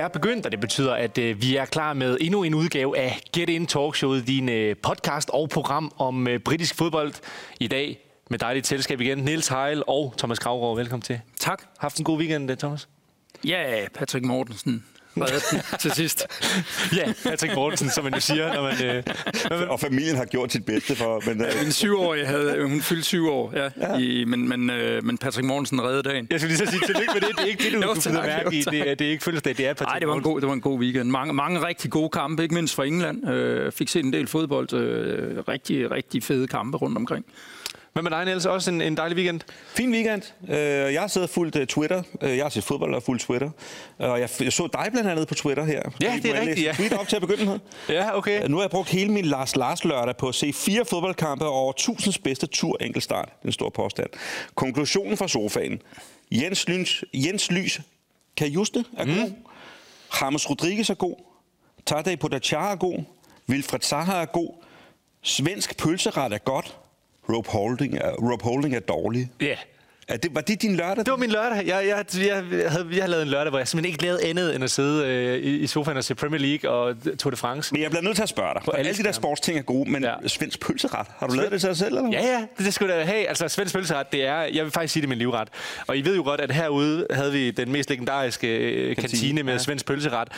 Er begyndt, og det betyder, at øh, vi er klar med endnu en udgave af Get In Talkshowet, din øh, podcast og program om øh, britisk fodbold. I dag med dejligt selskab igen, Niels Heil og Thomas Gravgaard. Velkommen til. Tak. Haft en god weekend, Thomas? Ja, Patrick Mortensen reddede den til sidst. Ja, Patrick Mortensen, som man jo siger, når man... Øh, når man Og familien har gjort sit bedste for... Men, øh, En syvårig havde, hun fyldte syv år, ja. ja. I, men, men, øh, men Patrick Mortensen reddede dagen. jeg skulle lige så sige tillykke med det. Det er ikke det, du, Jo, du tak, kunne mærke i. Det, er- det er ikke fødselsdag, det er Patrick Nej, det var en god, det var en god weekend. Mange, mange rigtig gode kampe, ikke mindst fra England. Øh, fik set en del fodbold. Øh, rigtig, rigtig fede kampe rundt omkring. Hvad med dig, Niels? Også en, en dejlig weekend? fin weekend. Øh, jeg har siddet og fulgt uh, Twitter. Øh, jeg har set fodbold og fulgt Twitter. Og jeg, jeg så dig blandt andet på Twitter her. Ja, det er rigtigt, ja. et Tweet op til at begynde med. Ja, okay. Nu har jeg brugt hele min Lars Lars lørdag på at se fire fodboldkampe og over tusindens bedste tur enkeltstart. Det er en stor påstand. Konklusionen fra sofaen. Jens Lys, Jens Lys kan Juste er god. Mm. James Rodriguez er god. Tadej Pogacar er god. Wilfred Zaha er god. Svensk pølseret er godt. Rob Holding er, Rob Holding er dårlig. Ja. Er det, var det din lørdag? Det var min lørdag. Jeg, jeg, jeg, havde, jeg havde lavet en lørdag, hvor jeg simpelthen ikke lavede andet end at sidde øh, i, i sofaen og se Premier League og Tour de France. Men jeg bliver nødt til at spørge dig. For alle alle de der sportsting er gode, men Ja. svensk pølseret, har du lavet det til dig selv? Eller? Ja, ja, det, det skulle da have. Altså, svensk pølseret, det er, jeg vil faktisk sige det er min livret. Og I ved jo godt, at herude havde vi den mest legendariske øh, kantine, kantine med ja. svensk pølseret,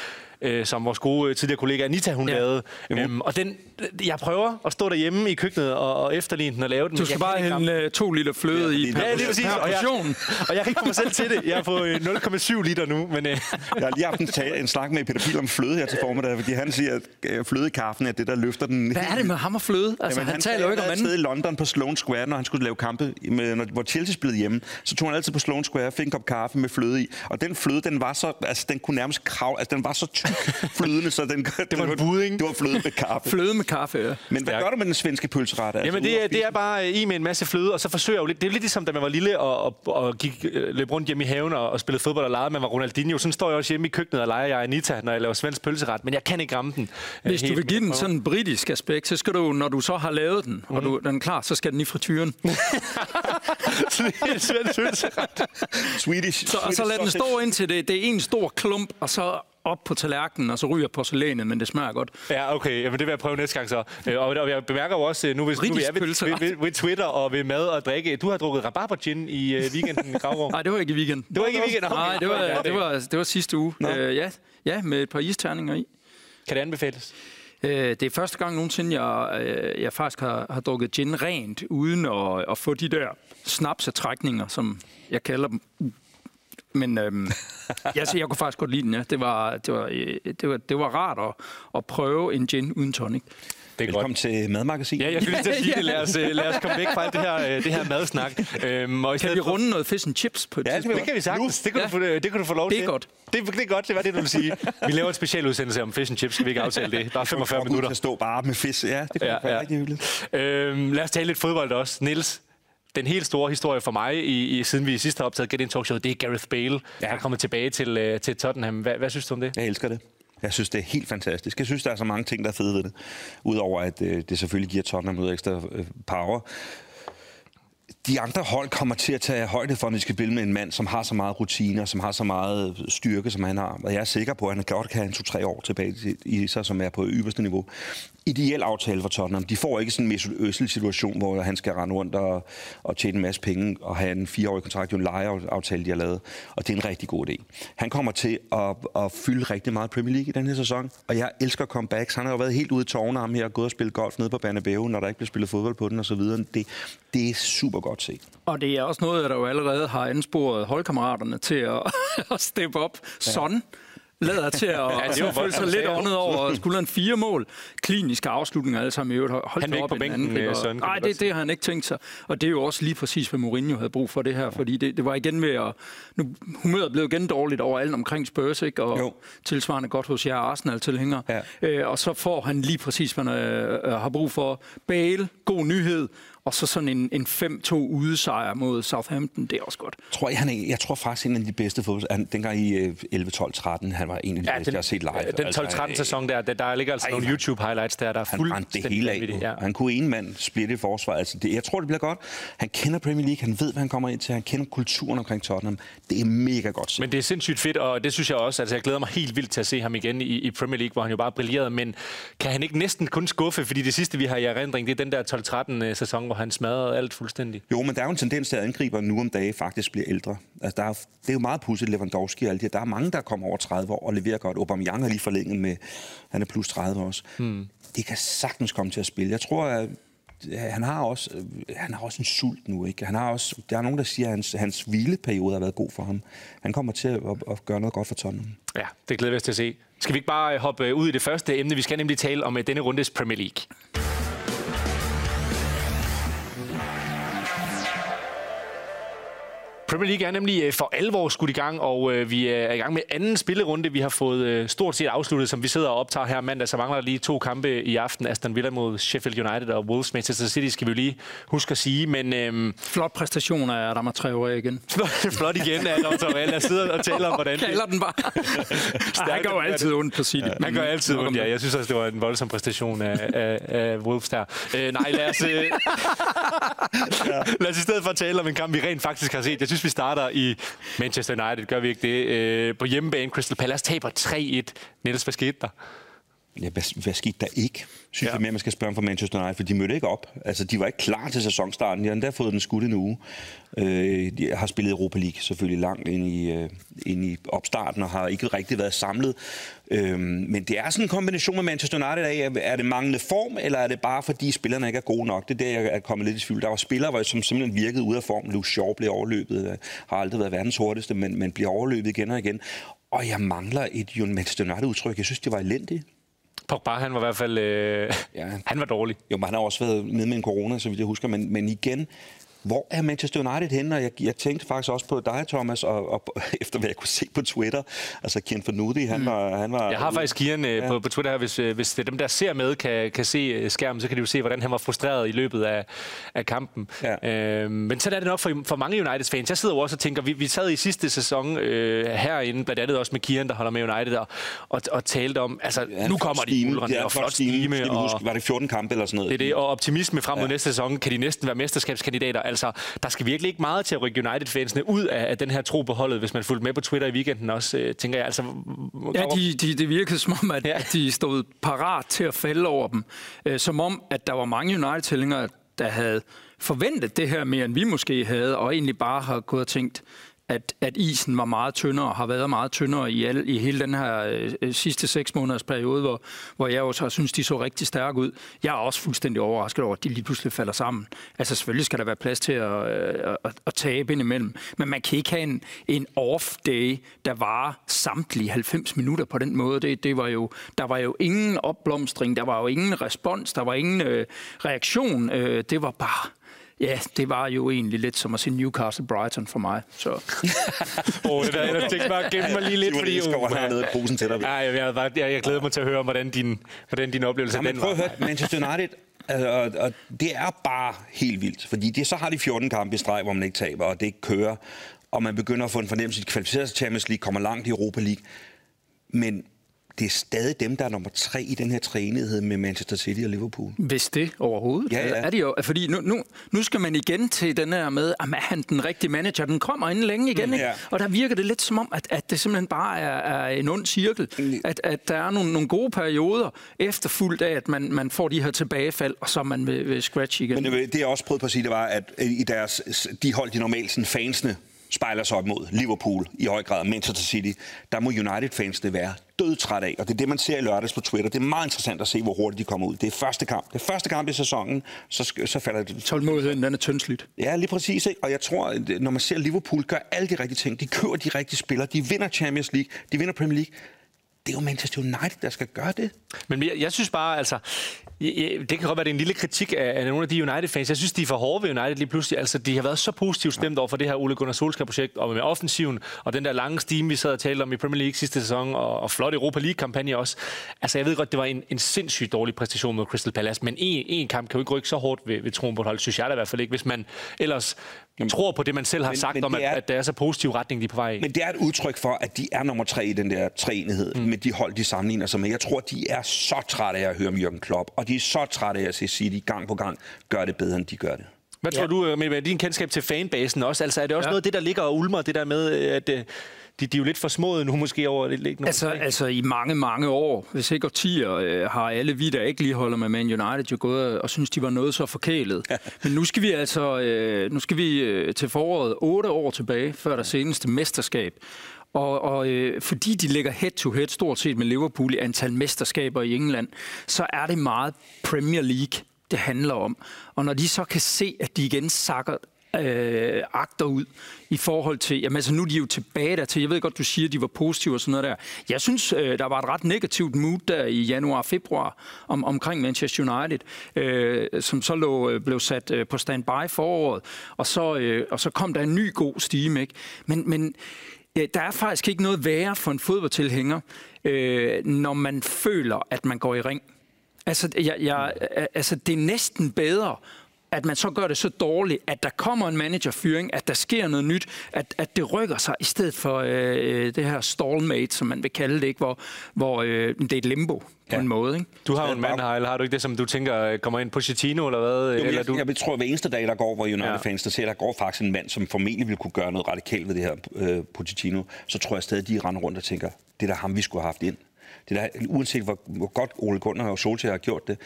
øh, som vores gode øh, tidligere kollega Anita, hun ja. Ja. lavede. Øhm, og den, jeg prøver at stå derhjemme i køkkenet og, og efterligne den og lave den. Du skal jeg bare hælde øh, to liter fløde i det- per, Ja, lige præcis. per Og jeg, og jeg kan ikke få mig selv til det. Jeg er på øh, 0,7 liter nu, men øh, Jeg har lige haft en, tag, en snak med Peter Pil om fløde her til formiddag, fordi han siger, at øh, fløde i kaffen er det, der løfter den. Hvad er det med ham og fløde? Altså, Jamen, han, taler jo ikke om anden. i London på Sloane Square, når han skulle lave kampe, med, når, hvor Chelsea spillede hjemme. Så tog han altid på Sloane Square, fik en kop kaffe med fløde i. Og den fløde, den var så, altså den kunne nærmest krav, altså den var så tyk flydende, så den, det var en budding. Det var fløde med kaffe. Fløde med kaffe, ja. Men hvad Stærk. gør du med den svenske pølseret? Altså, Jamen, det, er, det er bare øh, i med en masse fløde, og så forsøger jeg jo lidt... Det er lidt ligesom, da man var lille og, og, og gik, øh, løb rundt hjemme i haven og, og spillede fodbold og legede, man var Ronaldinho. Sådan står jeg også hjemme i køkkenet og leger jeg Anita, når jeg laver svensk pølseret, men jeg kan ikke ramme den. øh, Hvis du vil give den sådan en britisk aspekt, så skal du, når du så har lavet den, og du, den er klar, så skal den i frityren. svensk pølseret. Swedish, Så, og så lad den stå indtil det, det er en stor klump, og så op på tallerkenen, og så ryger porcelænet, men det smager godt. Ja, okay. Jamen, det vil jeg prøve næste gang så. Øh, Og, og jeg bemærker jo også, øh, nu, hvis, nu vi er ved, ved, ved, ved, Twitter og ved mad og drikke, du har drukket rabarber gin i øh, weekenden, Gravgaard. Nej, det var ikke i weekenden. Det var ikke i weekenden? Okay. Nej, det var, det- det var, det var sidste uge. Øh, ja, ja, med et par isterninger i. Kan det anbefales? Øh, det er første gang nogensinde, jeg, øh, jeg faktisk har, har drukket gin rent, uden at, at få de der snapsetrækninger, som jeg kalder dem. Men øhm, jeg, jeg kunne faktisk godt lide den, ja. Det var, det var, øh, det var, det var rart at, at prøve en gin uden tonic. Det er Velkommen til Madmagasinet. Ja, jeg skulle lige til at sige Ja, det. Lad os, øh, lad os komme væk fra alt det her, øh, det her madsnak. Øhm, og i Kan vi for- runde noget fish and chips på et Ja, det tidspunkt? Det kan vi sagtens. Det kan, Ja. du få, det kan du få lov Det er til. godt. Det, det er godt, det var det, du ville sige. Vi laver en special udsendelse om fish and chips. Skal vi ikke aftale det? Bare 45 Kokken minutter. kan stå bare med fisk. Ja, det kunne Ja, ja, være ja. rigtig hyggeligt. Øhm, lad os tale lidt fodbold også. Niels, den helt store historie for mig, i, i, siden vi sidst har optaget Get In Talk Show, det er Gareth Bale, ja. der er kommet tilbage til, øh, til Tottenham. Hvad, hvad synes du om det? Jeg elsker det. Jeg synes, det er helt fantastisk. Jeg synes, der er så mange ting, der er fede ved det. Udover at øh, det selvfølgelig giver Tottenham noget ekstra øh, power. De andre hold kommer til at tage højde for, når de skal spille med en mand, som har så meget rutiner, som har så meget øh, styrke, som han har. Og jeg er sikker på, at han godt kan have en to-tre år tilbage i sig, som er på øverste niveau. Ideel aftale for Tottenham. De får ikke sådan en Mesut Özil situation, hvor han skal rende rundt og, og tjene en masse penge og have en fireårig kontrakt. Det er en lejeaftale, de har lavet. Og det er en rigtig god idé. Han kommer til at, at fylde rigtig meget Premier League i den her sæson. Og jeg elsker comebacks. Han har jo været helt ude i tårne ham her og gået og spillet golf nede på Banabeo, når der ikke bliver spillet fodbold på den osv. Det, det er super godt set. Og det er også noget, der jo allerede har ansporet holdkammeraterne til at, at steppe op. Sådan lader til at ja, det var føle sig lidt åndet over skulderen. Fire mål, kliniske afslutninger alle sammen i øvrigt. Hold Han da ikke op, på en bænken, øh, kan Nej, godt det, det har han ikke tænkt sig. Og det er jo også lige præcis, hvad Mourinho havde brug for det her, fordi det, det var igen ved at... Nu, humøret blev igen dårligt over alt omkring Spurs, ikke? Og Jo. tilsvarende godt hos jer Arsenal-tilhængere. Ja. Øh, og så får han lige præcis, hvad han øh, har brug for. Bale, god nyhed, og så sådan en, en 5-2 udesejr mod Southampton, det er også godt. Tror jeg, han er, jeg tror faktisk, en af de bedste fodbold... Han, dengang i øh, 11, 12, 13, han var en af de Ja, bedste, jeg har set live. Den 12-13 sæson der, der, der ligger altså Ej, nogle YouTube-highlights der, der er Han brændte det hele af. Ja. Han kunne en mand splitte forsvar. Altså, det, jeg tror, det bliver godt. Han kender Premier League. Han ved, hvad han kommer ind til. Han kender kulturen omkring Tottenham. Det er mega godt set. Men det er sindssygt fedt, og det synes jeg også. Altså, jeg glæder mig helt vildt til at se ham igen i, i Premier League, hvor han jo bare brillerede. Men kan han ikke næsten kun skuffe? Fordi det sidste, vi har i erindring, det er den der 12-13 sæson, hvor han smadrede alt fuldstændig. Jo, men der er jo en tendens til, at angriber nu om dagen faktisk bliver ældre. Altså, der er, det er jo meget pudsigt, Lewandowski og alle de her. Der er mange, der kommer over 30 år og leverer godt. Aubameyang har lige forlænget med, han er plus 30 også. Hmm. Det kan sagtens komme til at spille. Jeg tror, at ja, han har også, øh, han har også en sult nu. Ikke? Han har også, der er nogen, der siger, at hans, hans hvileperiode har været god for ham. Han kommer til at, at, at gøre noget godt for Tottenham. Ja, det glæder vi os til at se. Skal vi ikke bare øh, hoppe øh, ud i det første emne? Vi skal nemlig tale om øh, denne rundes Premier League. Premier League er nemlig øh, for alvor skudt i gang, og øh, vi er i gang med anden spillerunde. Vi har fået øh, stort set afsluttet, som vi sidder og optager her mandag. Så mangler der lige to kampe i aften. Aston Villa mod Sheffield United og Wolves Manchester City skal vi lige huske at sige. Men øhm, Flot præstation af Adama Traoré igen. flot igen, at Dr. Lad os sidde og tale om, hvordan Kalder den bare. Han gør jo altid ondt på City. Man gør altid ondt, ja. Jeg synes også, det var en voldsom præstation af, af, af Wolves der. Øh, nej, lad os, øh, lad os i stedet for tale om en kamp, vi rent faktisk har set. Jeg synes, vi starter i Manchester United, gør vi ikke det? Øh, på hjemmebane, Crystal Palace taber 3-1. Niels, hvad skete der? Ja, hvad, hvad skete der ikke? Synes ja. jeg mere, man skal spørge om for Manchester United, for de mødte ikke op. Altså, de var ikke klar til sæsonstarten. De har endda fået den skudt en uge. Øh, de har spillet Europa League selvfølgelig langt ind i, øh, ind i opstarten, og har ikke rigtig været samlet. Øh, men det er sådan en kombination med Manchester United af, er det manglende form, eller er det bare fordi spillerne ikke er gode nok? Det er der, jeg er kommet lidt i tvivl. Der var spillere, hvor- som simpelthen virkede ude af form. Luke Shaw blev overløbet, øh, har aldrig været verdens hurtigste, men, men bliver overløbet igen og igen. Og jeg mangler et Manchester United-udtryk. Jeg synes, det var elendigt. Pogba, han var i hvert fald... Øh, Ja. Han var dårlig. Jo, men han har også været nede med en corona, så vidt jeg husker. Men, men igen, hvor er Manchester United henne? Og jeg, jeg tænkte faktisk også på dig, Thomas, og, og efter hvad jeg kunne se på Twitter. Altså, Kien Fornuti, han var... Han var Jeg har faktisk Kian øh, Ja. på, på Twitter her, hvis, øh, hvis det er dem, der ser med, kan, kan se øh, skærmen, så kan de jo se, hvordan han var frustreret i løbet af, af kampen. Ja. Øh, men sådan er det nok for, for mange United-fans. Jeg sidder jo også og tænker, vi, vi sad i sidste sæson øh, herinde, blandt andet også med Kian, der holder med United, og, og, og talte om, altså Ja, nu kommer de Det er og flot stime. og huske, var det 14 kampe eller sådan noget? det er det, og optimisme frem mod næste sæson, kan de næsten være mesterskabskandidater. Altså, der skal virkelig ikke meget til at rykke United-fansene ud af, af den her tro på holdet, hvis man fulgte med på Twitter i weekenden også, øh, tænker jeg. Altså, Ja, de, de, det virkede som om, at, Ja. de stod parat til at falde over dem. Øh, som om, at der var mange United-tilhængere, der havde forventet det her mere, end vi måske havde, og egentlig bare har gået og tænkt, at, at isen var meget tyndere, og har været meget tyndere i, al, i hele den her øh, sidste seks måneders periode, hvor, hvor jeg også har synes, de så rigtig stærke ud. Jeg er også fuldstændig overrasket over, at de lige pludselig falder sammen. Altså selvfølgelig skal der være plads til at, øh, at, at tabe indimellem, men man kan ikke have en, en off-day, der varer samtlige 90 minutter på den måde. Det, det var jo, der var jo ingen opblomstring, der var jo ingen respons, der var ingen øh, reaktion. Øh, det var bare... Ja, det var jo egentlig lidt som at se Newcastle Brighton for mig. Så. Åh, det der, jeg tænkte bare at gemme mig lige lidt, Simon fordi... Edsgaard, han har noget i posen til dig. Ja, jeg, jeg, jeg, jeg, glæder mig til at høre, hvordan din, hvordan din oplevelse Ja, men den prøv at var. høre, Manchester United, altså, og, og det er bare helt vildt. Fordi det, så har de 14 kampe i streg, hvor man ikke taber, og det ikke kører. Og man begynder at få en fornemmelse, at de kvalificerer sig til Champions League, kommer langt i Europa League. Men det er stadig dem, der er nummer tre i den her træenighed med Manchester City og Liverpool. Hvis det overhovedet. Ja, ja. Er det jo, fordi nu, nu, nu skal man igen til den her med, at er han den rigtige manager? Den kommer inden længe igen, ikke? Ja. Og der virker det lidt som om, at, at det simpelthen bare er, er en ond cirkel. At, at der er nogle, nogle gode perioder efterfulgt af, at man, man får de her tilbagefald, og så er man ved, ved scratch igen. Men det, det jeg også prøvede på at sige, det var, at øh, i deres, de hold, de normalt sådan fansene spejler sig op mod Liverpool i høj grad, Manchester City, der må United-fansene være dødtræt af. Og det er det, man ser i lørdags på Twitter. Det er meget interessant at se, hvor hurtigt de kommer ud. Det er første kamp. Det er første kamp i sæsonen, så, så falder det Tålmodigheden, den er tyndsligt. Ja, lige præcis. Ikke? Og jeg tror, når man ser Liverpool gør alle de rigtige ting, de køber de rigtige spillere, de vinder Champions League, de vinder Premier League, Det er jo Manchester United, der skal gøre det. Men jeg, jeg synes bare, altså, det kan godt være, det er en lille kritik af, af nogle af de United-fans. Jeg synes, de er for hårde ved United lige pludselig. Altså, de har været så positivt stemt over for det her Ole Gunnar Solskjaer-projekt, og med offensiven, og den der lange stime, vi sad og talte om i Premier League sidste sæson, og, og flot Europa League-kampagne også. Altså, jeg ved godt, det var en, en sindssygt dårlig præstation mod Crystal Palace, men en, en kamp kan jo ikke rykke så hårdt ved, ved troen på et hold, synes jeg da i hvert fald ikke, hvis man ellers Jamen, tror på det, man selv har men, sagt men om, at, er, at det er så positiv retning, de er på vej i. Men det er et udtryk for, at de er nummer tre i den der treenighed mm. med de hold, de sammenligner sig med. Jeg tror, de er så trætte af at høre om Jürgen Klopp, og de er så trætte af at se City gang på gang gør det bedre, end de gør det. Hvad tror ja. du med, med din kendskab til fanbasen også? Altså, er det også ja. noget af det, der ligger og ulmer, det der med, at øh, de, de er jo lidt for smået nu måske over det ligge altså, altså i mange, mange år, hvis ikke årtier, øh, har alle vi, der ikke lige holder med Man United, jo gået og synes, de var noget så forkælet. Men nu skal vi altså øh, nu skal vi øh, til foråret otte år tilbage, før der seneste mesterskab. Og, og øh, fordi de ligger head-to-head stort set med Liverpool i antal mesterskaber i England, så er det meget Premier League, det handler om. Og når de så kan se, at de igen sakker øh, agter ud i forhold til, jamen altså nu er de jo tilbage der til, jeg ved godt, du siger, at de var positive og sådan noget der. Jeg synes, øh, der var et ret negativt mood der i januar-februar om, omkring Manchester United, øh, som så lå, øh, blev sat øh, på standby foråret, og så, øh, og så kom der en ny god stime, ikke? Men, men Øh, der er faktisk ikke noget værre for en fodboldtilhænger, øh, når man føler, at man går i ring. Altså, jeg, jeg, altså, det er næsten bedre at man så gør det så dårligt, at der kommer en managerfyring, at der sker noget nyt, at, at det rykker sig, i stedet for øh, det her stallmate, som man vil kalde det, ikke? hvor, hvor øh, det er et limbo på ja. en måde. Ikke? Du har jo en mand, Heil, har du ikke det, som du tænker øh, kommer ind på Chitino, eller hvad? Jo, eller jeg, du... jeg, jeg tror, at hver eneste dag, der går, hvor United-fans, der ser, der går faktisk en mand, som formentlig vil kunne gøre noget radikalt ved det her øh, Pochettino, så tror jeg stadig, de render rundt og tænker, det er da ham, vi skulle have haft ind. Det der, uanset hvor, hvor godt Ole Gunnar og Solskjaer har gjort det,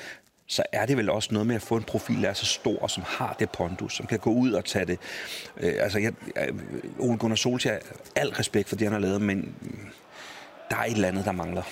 så er det vel også noget med at få en profil, der er så stor, som har det pondus, som kan gå ud og tage det. Øh, altså, jeg, Ole Gunnar Solskjaer, al respekt for det, han har lavet, men der er et eller andet, der mangler.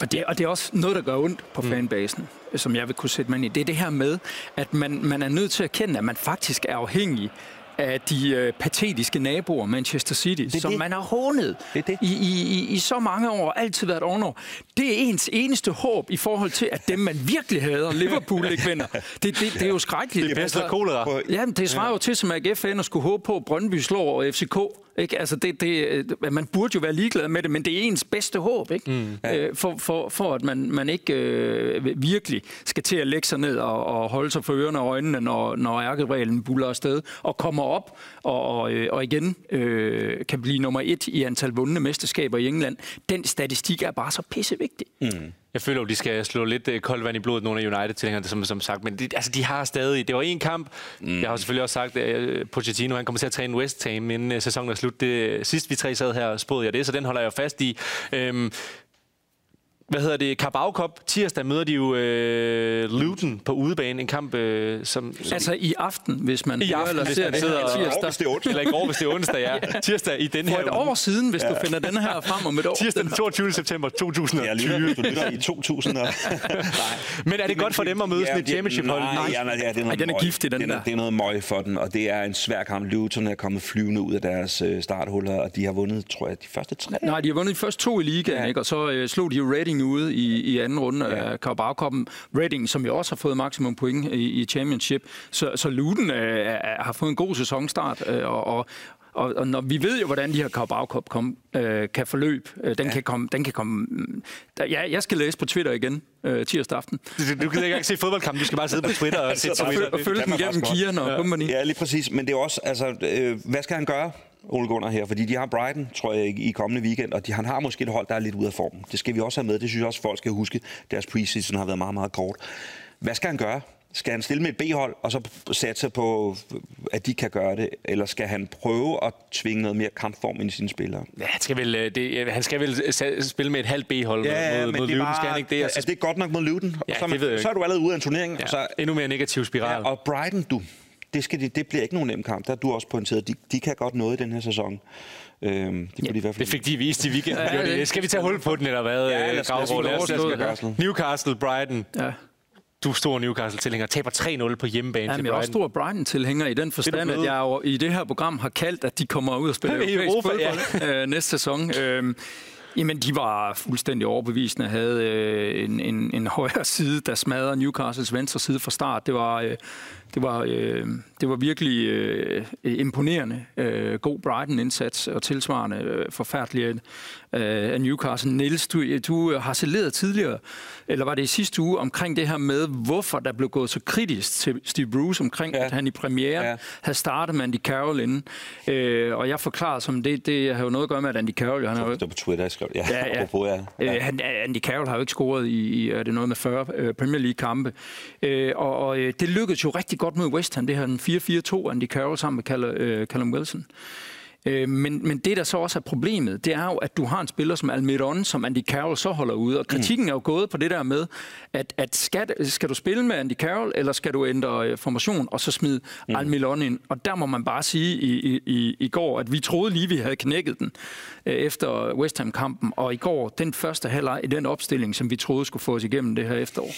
Og det, og det er også noget, der gør ondt på mm. fanbasen, som jeg vil kunne sætte mig ind i. Det er det her med, at man, man er nødt til at kende, at man faktisk er afhængig af de øh, patetiske naboer, Manchester City, det som det. man har hånet det det. I, i, i så mange år, altid været under. Det er ens eneste håb i forhold til, at dem, man virkelig hader, Liverpool ikke vinder. Det, det, det er jo skrækkeligt. Det er bedst kolera. Ja, det svarer jo til, som AGF ender skulle håbe på, at Brøndby slår FCK ikke? Altså det, det, øh, man burde jo være ligeglad med det, men det er ens bedste håb, ikke? Mm, ja. øh, for, for, for at man, man ikke øh, virkelig skal til at lægge sig ned og, og holde sig for ørerne og øjnene, når, når ærkereglen buller afsted, og kommer op og, og, øh, og igen øh, kan blive nummer et i antal vundne mesterskaber i England. Den statistik er bare så pissevigtig. Mm. Jeg føler jo, de skal slå lidt øh, koldt vand i blodet, nogle af United-tilhængerne, som, som sagt. Men de, altså, de har stadig... Det var en kamp. Mm. Jeg har selvfølgelig også sagt, at uh, Pochettino han kommer til at træne West Ham, inden sæsonen er slut. Det, sidst vi tre sad her, spåede jeg det, så den holder jeg fast i. Øhm, hvad hedder det, Carabao Cup. Tirsdag møder de jo øh, Luton på udebane. En kamp, øh, som, som... Altså i aften, hvis man... I aften, eller hvis man sidder... Tirsdag. Hvis det er onsdag. Eller i går, hvis det er onsdag, ja. Tirsdag i den her For et år siden, hvis ja. du finder den her frem om et år. Tirsdag den 22. september 2020. Ja, lytter, du lytter i 2000. Og... Men er det godt for dem at møde ja, et championship-hold? Nej, ja, nej, ja, det er noget Ej, den er giftig, den det der. Det er noget møg for den, og det er en svær kamp. Luton er kommet flyvende ud af deres øh, starthuller, og de har vundet, tror jeg, de første tre. Nej, de har vundet de første to i ligaen, ja. ikke? og så øh, slog de jo Reading ude i, i anden runde ja. af Carabao Cup'en. Reading, som jo også har fået maksimum point i, i Championship. Så, så Luton øh, har fået en god sæsonstart, øh, og, og og, og når vi ved jo, hvordan de her Carabao Cup kom, øh, kan forløbe. Øh, den, ja. kan komme, den kan komme... Der, ja, jeg skal læse på Twitter igen øh, tirsdag aften. Du, du kan ikke se fodboldkampen, du skal bare sidde på Twitter og se Twitter. Og følge den gennem Kian og ja. Company. Ja, lige præcis. Men det er også, altså, øh, hvad skal han gøre? Ole Gunnar her, fordi de har Brighton, tror jeg, i kommende weekend, og de, han har måske et hold, der er lidt ude af form. Det skal vi også have med. Det synes jeg også, folk skal huske. Deres preseason har været meget, meget kort. Hvad skal han gøre? Skal han stille med et B-hold, og så satse på, at de kan gøre det? Eller skal han prøve at tvinge noget mere kampform ind i sine spillere? Ja, han skal vel, øh, det, han skal vel spille med et halvt B-hold ja, mod, mod Luton, bare, skal han ikke det? Er, er det godt nok mod Luton? Ja, så, man, så er du allerede ude af en turnering. Ja, og så, endnu mere negativ spiral. Ja, og Brighton, du, det, skal de, det bliver ikke nogen nem kamp. Der er du også pointeret. De, de kan godt noget i den her sæson. Øhm, det, ja, de i hvert fald... det fik de vist i weekenden. Ja, det. Skal vi tage hul på den, eller hvad? Ja, lad os, lad os, lad os, Newcastle, Brighton. Ja. Du er stor Newcastle-tilhænger. Taber 3-0 på hjemmebane Jamen, til jeg er også stor Brighton-tilhænger i den forstand, at jeg jo i det her program har kaldt, at de kommer ud og spiller europæisk fodbold ja. øh, næste sæson. Øhm, Jamen, de var fuldstændig overbevisende, havde øh, en, en, en højre side, der smadrede Newcastles venstre side fra start. Det var, øh, det var, øh, det var virkelig øh, imponerende. Øh, god Brighton-indsats og tilsvarende øh, forfærdelig øh, af Newcastle. Niels, du, du har saleret tidligere, eller var det i sidste uge, omkring det her med, hvorfor der blev gået så kritisk til Steve Bruce omkring, ja. at han i premiere ja. havde startet med Andy Carroll inden. Øh, og jeg forklarede som det, det har jo noget at gøre med, at Andy Carroll... Han har jo, det på Twitter, jeg skrev ja, ja, ja. Apropos, ja. ja. Øh, han, Andy Carroll har jo ikke scoret i, er det noget med 40 øh, Premier League-kampe. Øh, og, og øh, det lykkedes jo rigtig godt mod West Ham, det her den 4-4-2, Andy Carroll sammen med Callum, øh, Callum Wilson. Øh, men, men det, der så også er problemet, det er jo, at du har en spiller som Almiron, som Andy Carroll så holder ude. Og kritikken mm. er jo gået på det der med, at, at skal, skal du spille med Andy Carroll, eller skal du ændre øh, formation, og så smide mm. Almiron ind. Og der må man bare sige i, i, i går, at vi troede lige, vi havde knækket den øh, efter West Ham-kampen. Og i går, den første halvleg i den opstilling, som vi troede skulle få os igennem det her efterår,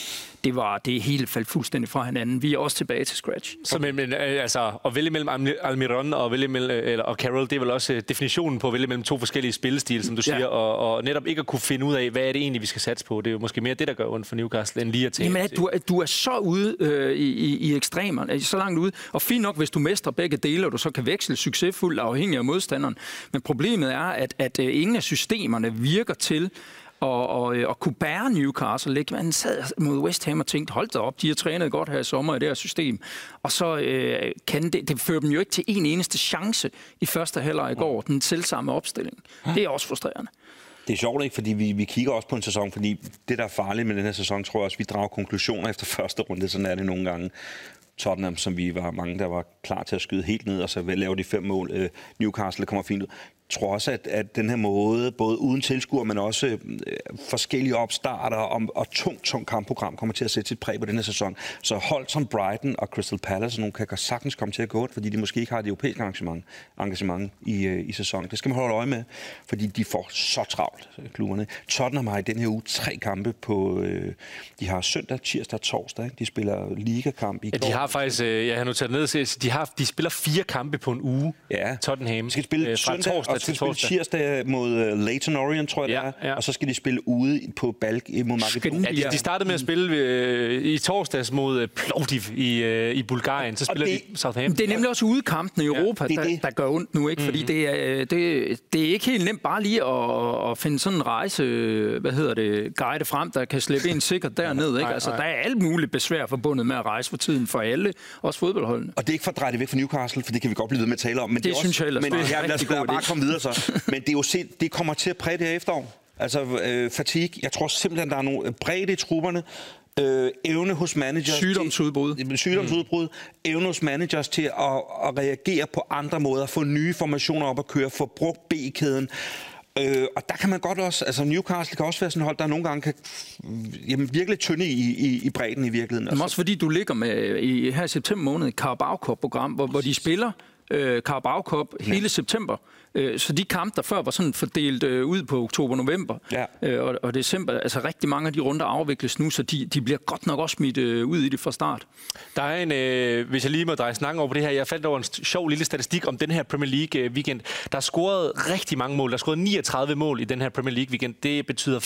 det var det hele faldt fuldstændig fra hinanden. Vi er også tilbage til scratch. Så men, men altså, at vælge mellem Almiron og, vælge mellem, eller, og Carroll, det er vel også øh, definitionen på at vælge mellem to forskellige spillestile, som du ja. siger, og, og netop ikke at kunne finde ud af, hvad er det egentlig, vi skal satse på. Det er jo måske mere det, der gør ondt for Newcastle, end lige at tænke. Jamen, at du, at du er så ude øh, i, i, i ekstremerne, så langt ude, og fint nok, hvis du mestrer begge dele, og du så kan veksle succesfuldt afhængig af modstanderen. Men problemet er, at, at øh, ingen af systemerne virker til og, og, og kunne bære Newcastle. Ikke? Man sad mod West Ham og tænkte, hold da op, de har trænet godt her i sommer i det her system. Og så øh, kan det, det fører dem jo ikke til en eneste chance i første halvleg i går, den selvsamme opstilling. Det er også frustrerende. Det er sjovt ikke, fordi vi, vi kigger også på en sæson, fordi det, der er farligt med den her sæson, tror jeg også, vi drager konklusioner efter første runde, sådan er det nogle gange. Tottenham, som vi var mange, der var klar til at skyde helt ned, og så lave de fem mål. Øh, Newcastle kommer fint ud tror også, at, at den her måde, både uden tilskuer, men også øh, forskellige opstarter og, og tungt, tungt kampprogram, kommer til at sætte sit præg på den her sæson. Så hold som Brighton og Crystal Palace, nogle kan sagtens komme til at gå fordi de måske ikke har det europæiske engagement, engagement i, øh, i sæsonen. Det skal man holde øje med, fordi de får så travlt, klubberne. Tottenham har i den her uge tre kampe på... Øh, de har søndag, tirsdag og torsdag. Ikke? De spiller ligakamp i ja, de har faktisk... Øh, jeg har noteret ned, de, har, de spiller fire kampe på en uge, ja. Tottenham. De skal spille øh, søndag torsdag og skal spille tirsdag mod uh, Leighton Orient, tror jeg ja, det er. Ja. Og så skal de spille ude på Balk mod Makedonien. Ja, de, de startede med at spille øh, i torsdags mod uh, Plovdiv i, øh, i Bulgarien. Så spiller det, de Southampton. Det er nemlig også udekampen i Europa, ja, det, der, der gør ondt nu. ikke, mm-hmm. Fordi mhm. det er, det, det er ikke helt nemt bare lige at, at finde sådan en rejse, hvad hedder det, guide frem, der kan slippe ind sikkert derned. Ikke? Altså, der er alt muligt besvær forbundet med at rejse for tiden for alle, også fodboldholdene. Og det er ikke for at dreje det væk fra Newcastle, for det kan vi godt blive ved med at tale om. Men det, det synes også, jeg ellers. Men jeg, lad os bare komme videre så. Men det er jo set, det kommer til at præge det her efterår. Altså øh, fatigue. Jeg tror simpelthen, der er nogle bredde i trupperne. Øh, evne hos managers... Sygdomsudbrud. Sygdomsudbrud. Mm. Evne hos managers til at, at reagere på andre måder. Få nye formationer op at køre. Få brugt B-kæden. Øh, og der kan man godt også, altså Newcastle kan også være sådan hold, der nogle gange kan jamen, virkelig tynde i, i, i bredden i virkeligheden. Men også fordi du ligger med i, her i september måned et Carabao Cup-program, hvor, hvor de spiller øh, Carabao Cup ja. hele september. Øh, så de kampe, der før var sådan fordelt øh, ud på oktober-november ja. øh, og, og december, altså rigtig mange af de runder afvikles nu, så de, de bliver godt nok også smidt ud i det fra start. Der er en, øh, hvis jeg lige må dreje snakken over på det her, jeg faldt over en sjov lille statistik om den her Premier League weekend. Der er scoret rigtig mange mål. Der er scoret 39 mål i den her Premier League weekend. Det betyder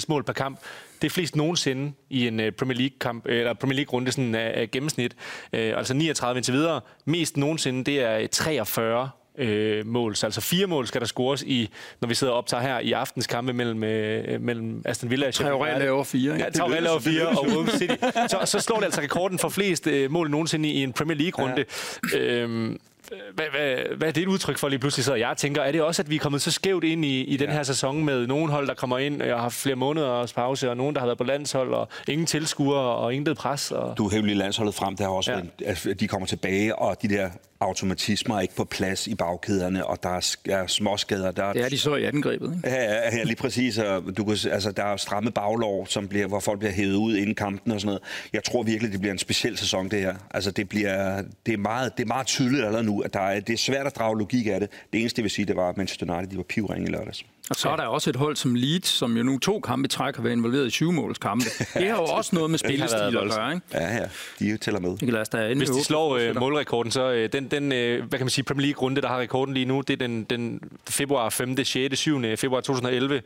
4,88 mål per kamp. Det er flest nogensinde i en Premier League kamp eller Premier League runde sådan af, gennemsnit. Øh, altså 39 indtil videre. Mest nogensinde det er 43 øh, mål. Så altså fire mål skal der scores i, når vi sidder og optager her i aftens kampe mellem, øh, mellem Aston Villa og Sheffield United. laver fire. Ja, Traoré laver fire, og Wolves City. Så, så slår det altså rekorden for flest øh, mål nogensinde i en Premier League-runde. Ja. Øhm, hvad, hvad, hvad er det et udtryk for lige pludselig, så jeg tænker? Er det også, at vi er kommet så skævt ind i, i den ja. her sæson med nogle hold, der kommer ind og har haft flere måneders pause, og nogen, der har været på landshold, og ingen tilskuere og intet pres? Og... Du hæver lige landsholdet frem, der også ja. at de kommer tilbage, og de der automatismer er ikke på plads i bagkæderne, og der er, er småskader. Der er, det er de så i angrebet, ikke? Ja, ja, ja lige præcis. Og du kan, altså, der er stramme baglov, som bliver, hvor folk bliver hævet ud inden kampen og sådan noget. Jeg tror virkelig, det bliver en speciel sæson, det her. Altså, det, bliver, det, er, meget, det er meget tydeligt allerede nu, at der er, det er svært at drage logik af det. Det eneste, jeg vil sige, det var, at Manchester United de var pivringe i lørdags. Og så er der også et hold som Leeds, som jo nu to kampe i træk har været involveret i syvmålskampe. Det har jo også noget med spillestil at gøre, ikke? Ja, ja. De tæller med. Det kan lade os da Hvis de slår øh, målrekorden, så øh, den, den øh, hvad kan man sige, Premier League-runde, der har rekorden lige nu, det er den, den februar 5., 6., 7. februar 2011.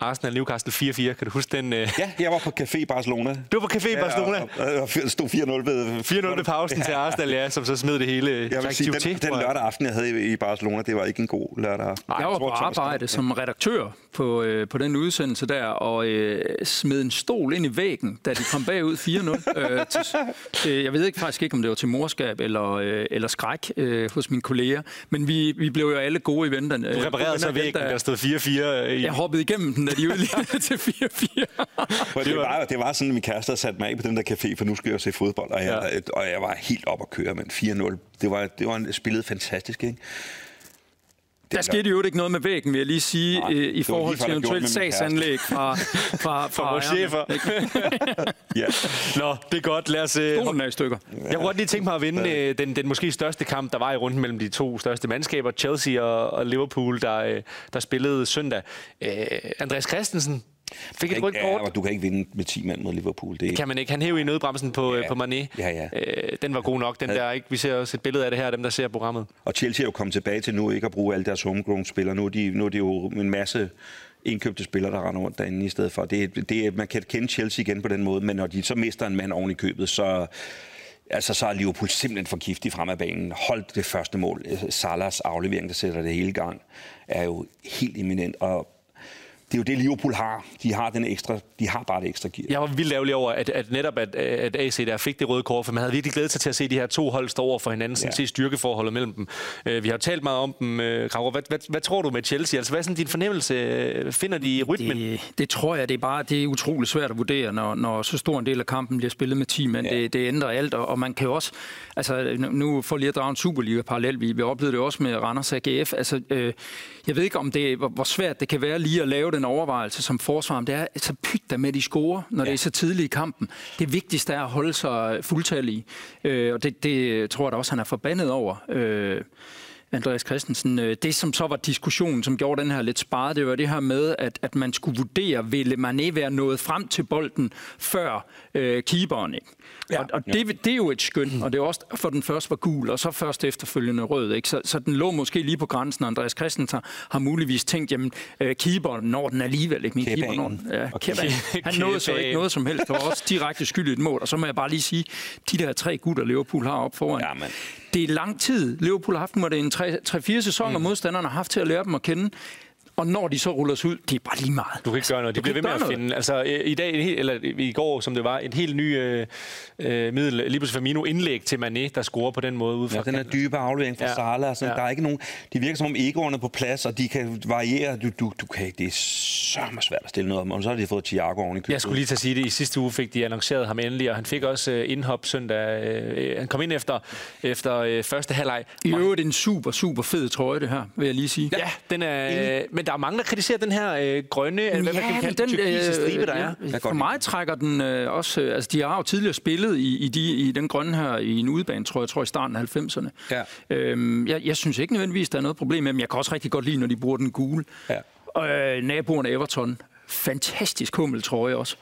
Arsenal Newcastle 4-4. Kan du huske den? Øh? Ja, jeg var på Café Barcelona. Du var på Café i Barcelona. Ja, og, og, og stod 4-0 ved... 4-0 ved pausen til Arsenal, ja, som så smed det hele. Jeg vil sige, den, den lørdag aften, jeg havde i i Barcelona, det var ikke en god lørdag aften. Jeg var på tror, Thomas- arbejde som redaktør på, øh, på den udsendelse der, og øh, smed en stol ind i væggen, da de kom bagud 4-0. øh, til, til, jeg ved ikke faktisk ikke, om det var til morskab eller, øh, eller skræk øh, hos mine kolleger, men vi, vi blev jo alle gode i venterne. Du reparerede så væggen, der stod 4-4. I... Jeg hoppede igennem den, da de udlignede til 4-4. For det, var, det var sådan, at min kæreste havde sat mig af på den der café, for nu skulle jeg se fodbold, og jeg, ja. og jeg var helt op at køre, men 4-0, det var, det var en, spillet fantastisk, ikke? Der skete jo ikke noget med væggen, vil jeg lige sige, Nej, øh, i forhold til eventuelt sagsanlæg fra, fra, fra, vores ejerne. chefer. Ja. Nå, det er godt. Lad os... Øh, Stolen er i stykker. Jeg kunne godt lige tænke mig at vinde øh, den, den måske største kamp, der var i runden mellem de to største mandskaber, Chelsea og, og Liverpool, der, der spillede søndag. Øh, Andreas Christensen fik et rødt ja, kort. og du kan ikke vinde med 10 mand mod Liverpool. Det, Kan man ikke. Han hævde i nødbremsen på, ja. Ja. på Mané. Ja, ja. Øh, den var god nok, den der. Ikke? Vi ser også et billede af det her, dem der ser programmet. Og Chelsea er jo kommet tilbage til nu ikke at bruge alle deres homegrown-spillere. Nu er de, nu er de jo en masse indkøbte spillere, der render rundt derinde i stedet for. Det, det, man kan kende Chelsea igen på den måde, men når de så mister en mand oven i købet, så, altså, så er Liverpool simpelthen for giftig frem af banen. Hold det første mål. Salahs aflevering, der sætter det hele gang, er jo helt eminent. Og det er jo det, Liverpool har. De har, den ekstra, de har bare det ekstra gear. Jeg var vildt ærgerlig over, at, at netop at, at AC der fik det røde kort, for man havde virkelig glædet sig til at se de her to hold stå over for hinanden, sådan Ja. se styrkeforholdet mellem dem. Øh, Vi har jo talt meget om dem, Graver. Hvad, hvad, hvad tror du med Chelsea? Altså, hvad er sådan din fornemmelse? Finder de rytmen? Det, det tror jeg, det er bare det er utroligt svært at vurdere, når, når så stor en del af kampen bliver spillet med 10 mand. Ja. Det, det ændrer alt, og, og man kan jo også... Altså, nu- nu får lige at drage en Superliga-parallel. Vi, vi oplevede det også med Randers AGF. Altså, øh, jeg ved ikke, om det, hvor, hvor svært det kan være lige at lave den overvejelse som forsvar. Men det er altså pyt da med de score, når ja. det er så tidligt i kampen. Det vigtigste er at holde sig fuldtallige. Øh, og det, det tror jeg da også, han er forbandet over. Øh, Andreas Christensen. Øh, Det, som så var diskussionen, som gjorde den her lidt sparet, det var det her med, at, at man skulle vurdere, ville Mané være nået frem til bolden før øh, keeperen. Ikke? Ja. Og, og det, det er jo et skøn, og det er også for den første var gul, og så først efterfølgende rød. Ikke? Så, så den lå måske lige på grænsen, og Andreas Christensen har muligvis tænkt, jamen, øh, keeperen når den alligevel. Ikke? Min keeper når den. Ja, Kebanen. Han nåede så ikke noget som helst. Det var også direkte skyld i et mål. Og så må jeg bare lige sige, de der tre gutter, Liverpool har op foran, Ja. Det er lang tid. Liverpool har haft, må det er en 3-4 sæsoner, mm. modstanderne har haft til at lære dem at kende. Og når de så ruller sig ud, det er bare lige meget. Du kan ikke gøre noget. De Du bliver ved med at gøre finde... Altså, i dag, eller i går, som det var, et helt ny øh, øh, middel, lige pludselig Firmino indlæg til Mané, der scorer på den måde ud fra Ja, den er kanten. dybe aflevering fra Ja. Salah. og Sådan. Ja. Der er ikke nogen, de virker som om egoerne er på plads, og de kan variere. Du, du, du kan ikke, det er så svært at stille noget om. Og så har de fået Thiago oven i købet. Jeg skulle lige til at sige det. I sidste uge fik de annonceret ham endelig, og han fik også øh, indhop søndag. Øh, han kom ind efter, efter første halvleg. I øvrigt en super, super fed trøje, det her, vil jeg lige sige. Ja, den er, men der er mange, der kritiserer den her øh, grønne, ja, hvad, hvad kan man kalde den, turkise stribe, der er. ja, for mig trækker den øh, også... Øh, altså, de har jo tidligere spillet i, i, de, i den grønne her i en udbane, tror jeg, tror jeg, i starten af 90'erne. Ja. Øhm, jeg, jeg synes ikke nødvendigvis, der er noget problem med dem. Jeg kan også rigtig godt lide, når de bruger den gule. Ja. Øh, naboerne Everton, fantastisk hummeltrøje også.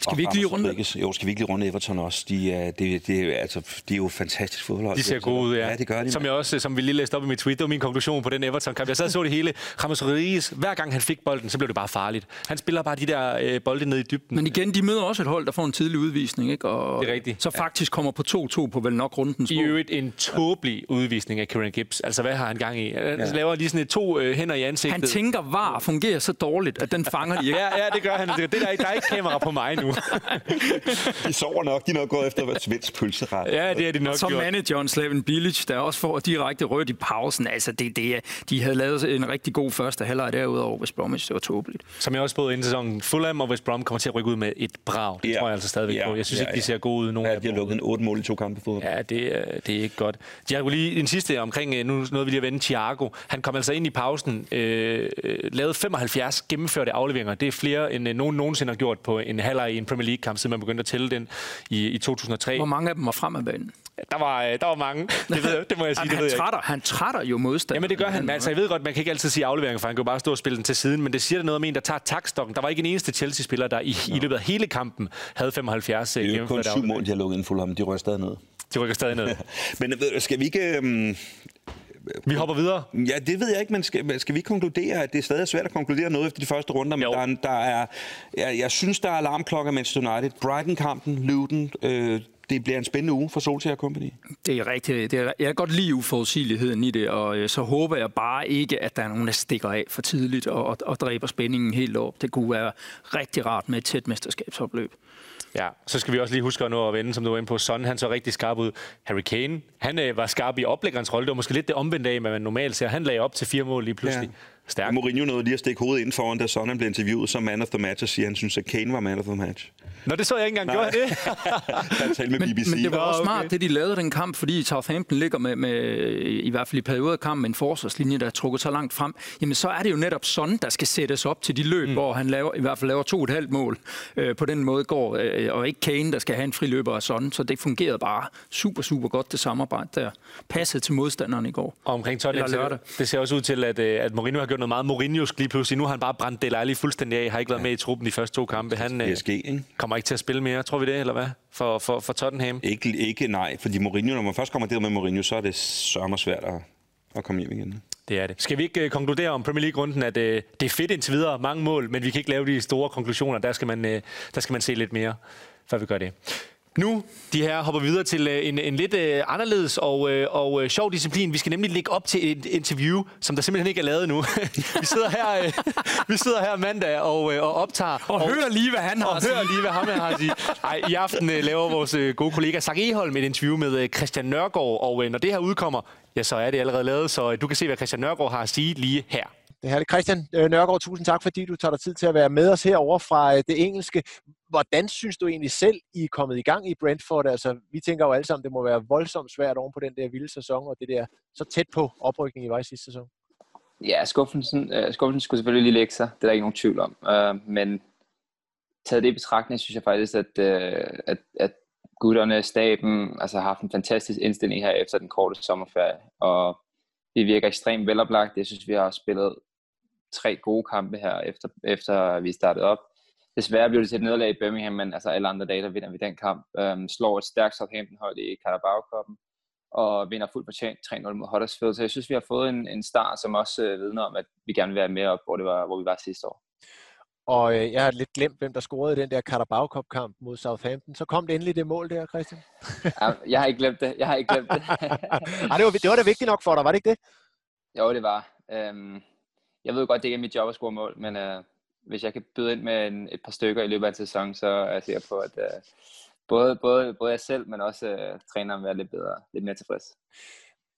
Skal vi ikke lige runde? Rodriguez. Jo, skal vi ikke lige runde Everton også? De er, det, det, er- altså, de er jo fantastisk fodboldhold. De ser gode ud, ja. Ja, det gør de. Som jeg også, som vi lige læste op i mit tweet, det var min konklusion på den Everton-kamp. Jeg sad og så det hele. Ramos Rodriguez, hver gang han fik bolden, så blev det bare farligt. Han spiller bare de der øh, bolde ned i dybden. Men igen, de møder også et hold, der får en tidlig udvisning, ikke? Og Det er rigtigt. Så faktisk kommer på 2-2 på vel nok rundens I øvrigt en tåbelig udvisning af Kieran Gibbs. Altså, hvad har han gang i? Han ja. laver lige sådan et to øh, hænder i ansigtet. Han tænker, var fungerer så dårligt, at den fanger de ikke. Ja, ja, det gør han. Det, det der, er ikke- der er ikke kamera på mig nu. De sover nok. De er nok gået efter at svensk pølseret. ja, det er det nok Så gjort. manageren Slaven Bilic, der også får direkte rødt i pausen. Altså, det, det, er- de havde lavet en rigtig god første halvleg derudover, hvis Bromwich det var tåbeligt. Som jeg også spåede inden sæsonen. Fulham og West Brom kommer til at rykke ud med et brag. Det Ja. tror jeg altså stadigvæk Ja, på. Jeg synes ja, ikke, de ser gode ud, nogen Ja, de har lukket en 8 mål i to kampe fodbold. Ja, det, er- det er ikke godt. Jeg kunne lige en sidste omkring, øh, nu nåede vi lige at vende Thiago. Han kom altså ind i pausen, øh, øh, lavede 75 gennemførte afleveringer. Det er flere, end øh, nogen nogensinde har gjort på en halvleg i en Premier League-kamp, siden man begyndte at tælle den i, i 2003. Hvor mange af dem var frem af banen? Der var, øh, der var mange. Det, ved, jeg- det må jeg sige, Jamen, det han, ved jeg ikke. trætter, han trætter jo modstanderen. Jamen det gør han, men altså, jeg ved godt, man kan ikke altid sige aflevering, for han kan jo bare stå og spille den til siden, men det siger da noget om en, der tager takstokken. Der var ikke en eneste Chelsea-spiller, der i, i løbet af hele kampen havde 75 Det er jo kun syv afleveringer. mål, de har lukket ind Fulham. De rører stadig ned. De rykker stadig ned. Men øh, skal vi ikke... Øhm, Vi hopper videre. ja, det ved jeg ikke, men skal, skal vi konkludere, at det er stadig svært at konkludere noget efter de første runder? Men Jo. der er, der er, jeg, jeg synes, der er alarmklokker Manchester United. Brighton-kampen, Luton. Øh, det bliver en spændende uge for Solskjaer Company. Det er rigtigt. Det er, jeg kan godt lide uforudsigeligheden i det, og øh, så håber jeg bare ikke, at der er nogen, der stikker af for tidligt og, og, og dræber spændingen helt op. Det kunne være rigtig rart med et tæt mesterskabsopløb. Ja, så skal vi også lige huske at nå at vende, som du var inde på. Son, han så rigtig skarp ud. Harry Kane, han øh, var skarp i oplæggerens rolle. Det var måske lidt det omvendte af, hvad man normalt ser. Han lagde op til fire mål lige pludselig. Ja. Stærk. Mourinho nåede lige at stikke hovedet ind foran, da Son han blev interviewet som man of the match, og siger, at han synes, at Kane var man of the match. Nå, det så jeg ikke engang. Gjorde han det? Han talte med Men, BBC. men det var også okay. smart, det de lavede den kamp, fordi Southampton ligger med, med, i hvert fald i perioder af kampen, med en forsvarslinje, der er trukket så langt frem. Jamen så er det jo netop sådan, der skal sættes op til de løb, mm. hvor han laver, i hvert fald laver to og et halvt mål. Øh, på den måde går, øh, og ikke Kane, der skal have en friløber af sådan. Så det fungerede bare super, super godt, det samarbejde der. Passet til modstanderen i går. Og omkring Tottenham, det ser også ud til, at, øh, at Mourinho har gjort noget meget Mourinhosk lige pludselig. Nu har han bare brændt Dele Alli fuldstændig af. Har ikke været med i truppen de første to kampe. Han øh, PSG, ikke? kommer ikke til at spille mere, tror vi det, eller hvad? For, for, for Tottenham. Ikke, ikke nej, fordi Mourinho, når man først kommer der med Mourinho, så er det sørmer svært at, at komme hjem igen. Det er det. Skal vi ikke øh, konkludere om Premier League-runden, at øh, det er fedt indtil videre, mange mål, men vi kan ikke lave de store konklusioner. Der skal man, øh, der skal man se lidt mere, før vi gør det. Nu, de her, hopper vi videre til øh, en, en lidt øh, anderledes og, øh, og øh, sjov disciplin. Vi skal nemlig lægge op til et interview, som der simpelthen ikke er lavet nu. vi, sidder her, øh, vi sidder her mandag og, øh, og optager. Og, og hør lige, hvad han har at sige. hør lige, hvad ham har at sige. Ej, I aften øh, laver vores øh, gode kollega Sak Eholm et interview med øh, Christian Nørgaard, og øh, når det her udkommer, ja, så er det allerede lavet, så øh, du kan se, hvad Christian Nørgaard har at sige lige her. Det er herligt. Christian øh, Nørgaard, tusind tak, fordi du tager dig tid til at være med os herover fra øh, det engelske. Hvordan synes du egentlig selv, I er kommet i gang i Brentford? Altså, vi tænker jo alle sammen, det må være voldsomt svært oven på den der vilde sæson, og det der så tæt på oprykning, I var i sidste sæson. Ja, skuffelsen, øh, skuffelsen skulle selvfølgelig lige lægge sig. Det er der ikke nogen tvivl om. Øh, men taget det i betragtning, synes jeg faktisk, at, øh, at, at gutterne, staben, altså har haft en fantastisk indstilling her efter den korte sommerferie. Og vi virker ekstremt veloplagt. Jeg synes, vi har spillet tre gode kampe her, efter, efter vi startede op. Desværre blev det til et nederlag i Birmingham, men altså alle andre dage, der vinder vi den kamp. Øhm, slår et stærkt Southampton-hold i Carabao Cup'en og vinder fuldt fortjent 3-0 mod Huddersfield. Så jeg synes, vi har fået en, en start, som også øh, vidner om, at vi gerne vil være mere op, hvor, det var, hvor vi var sidste år. Og øh, jeg har lidt glemt, hvem der scorede i den der Carabao Cup-kamp mod Southampton. Så kom det endelig det mål der, Christian. Ja, jeg har ikke glemt det. Jeg har ikke glemt det. Ej, det, var, det var da vigtigt nok for dig, var det ikke det? jo, det var. Øhm, jeg ved godt, det ikke er mit job at score mål, men øh, hvis jeg kan byde ind med en, et par stykker i løbet af en sæson, så er jeg sikker på, at øh, både, både, både jeg selv, men også øh, træneren vil være lidt, bedre, lidt mere tilfreds.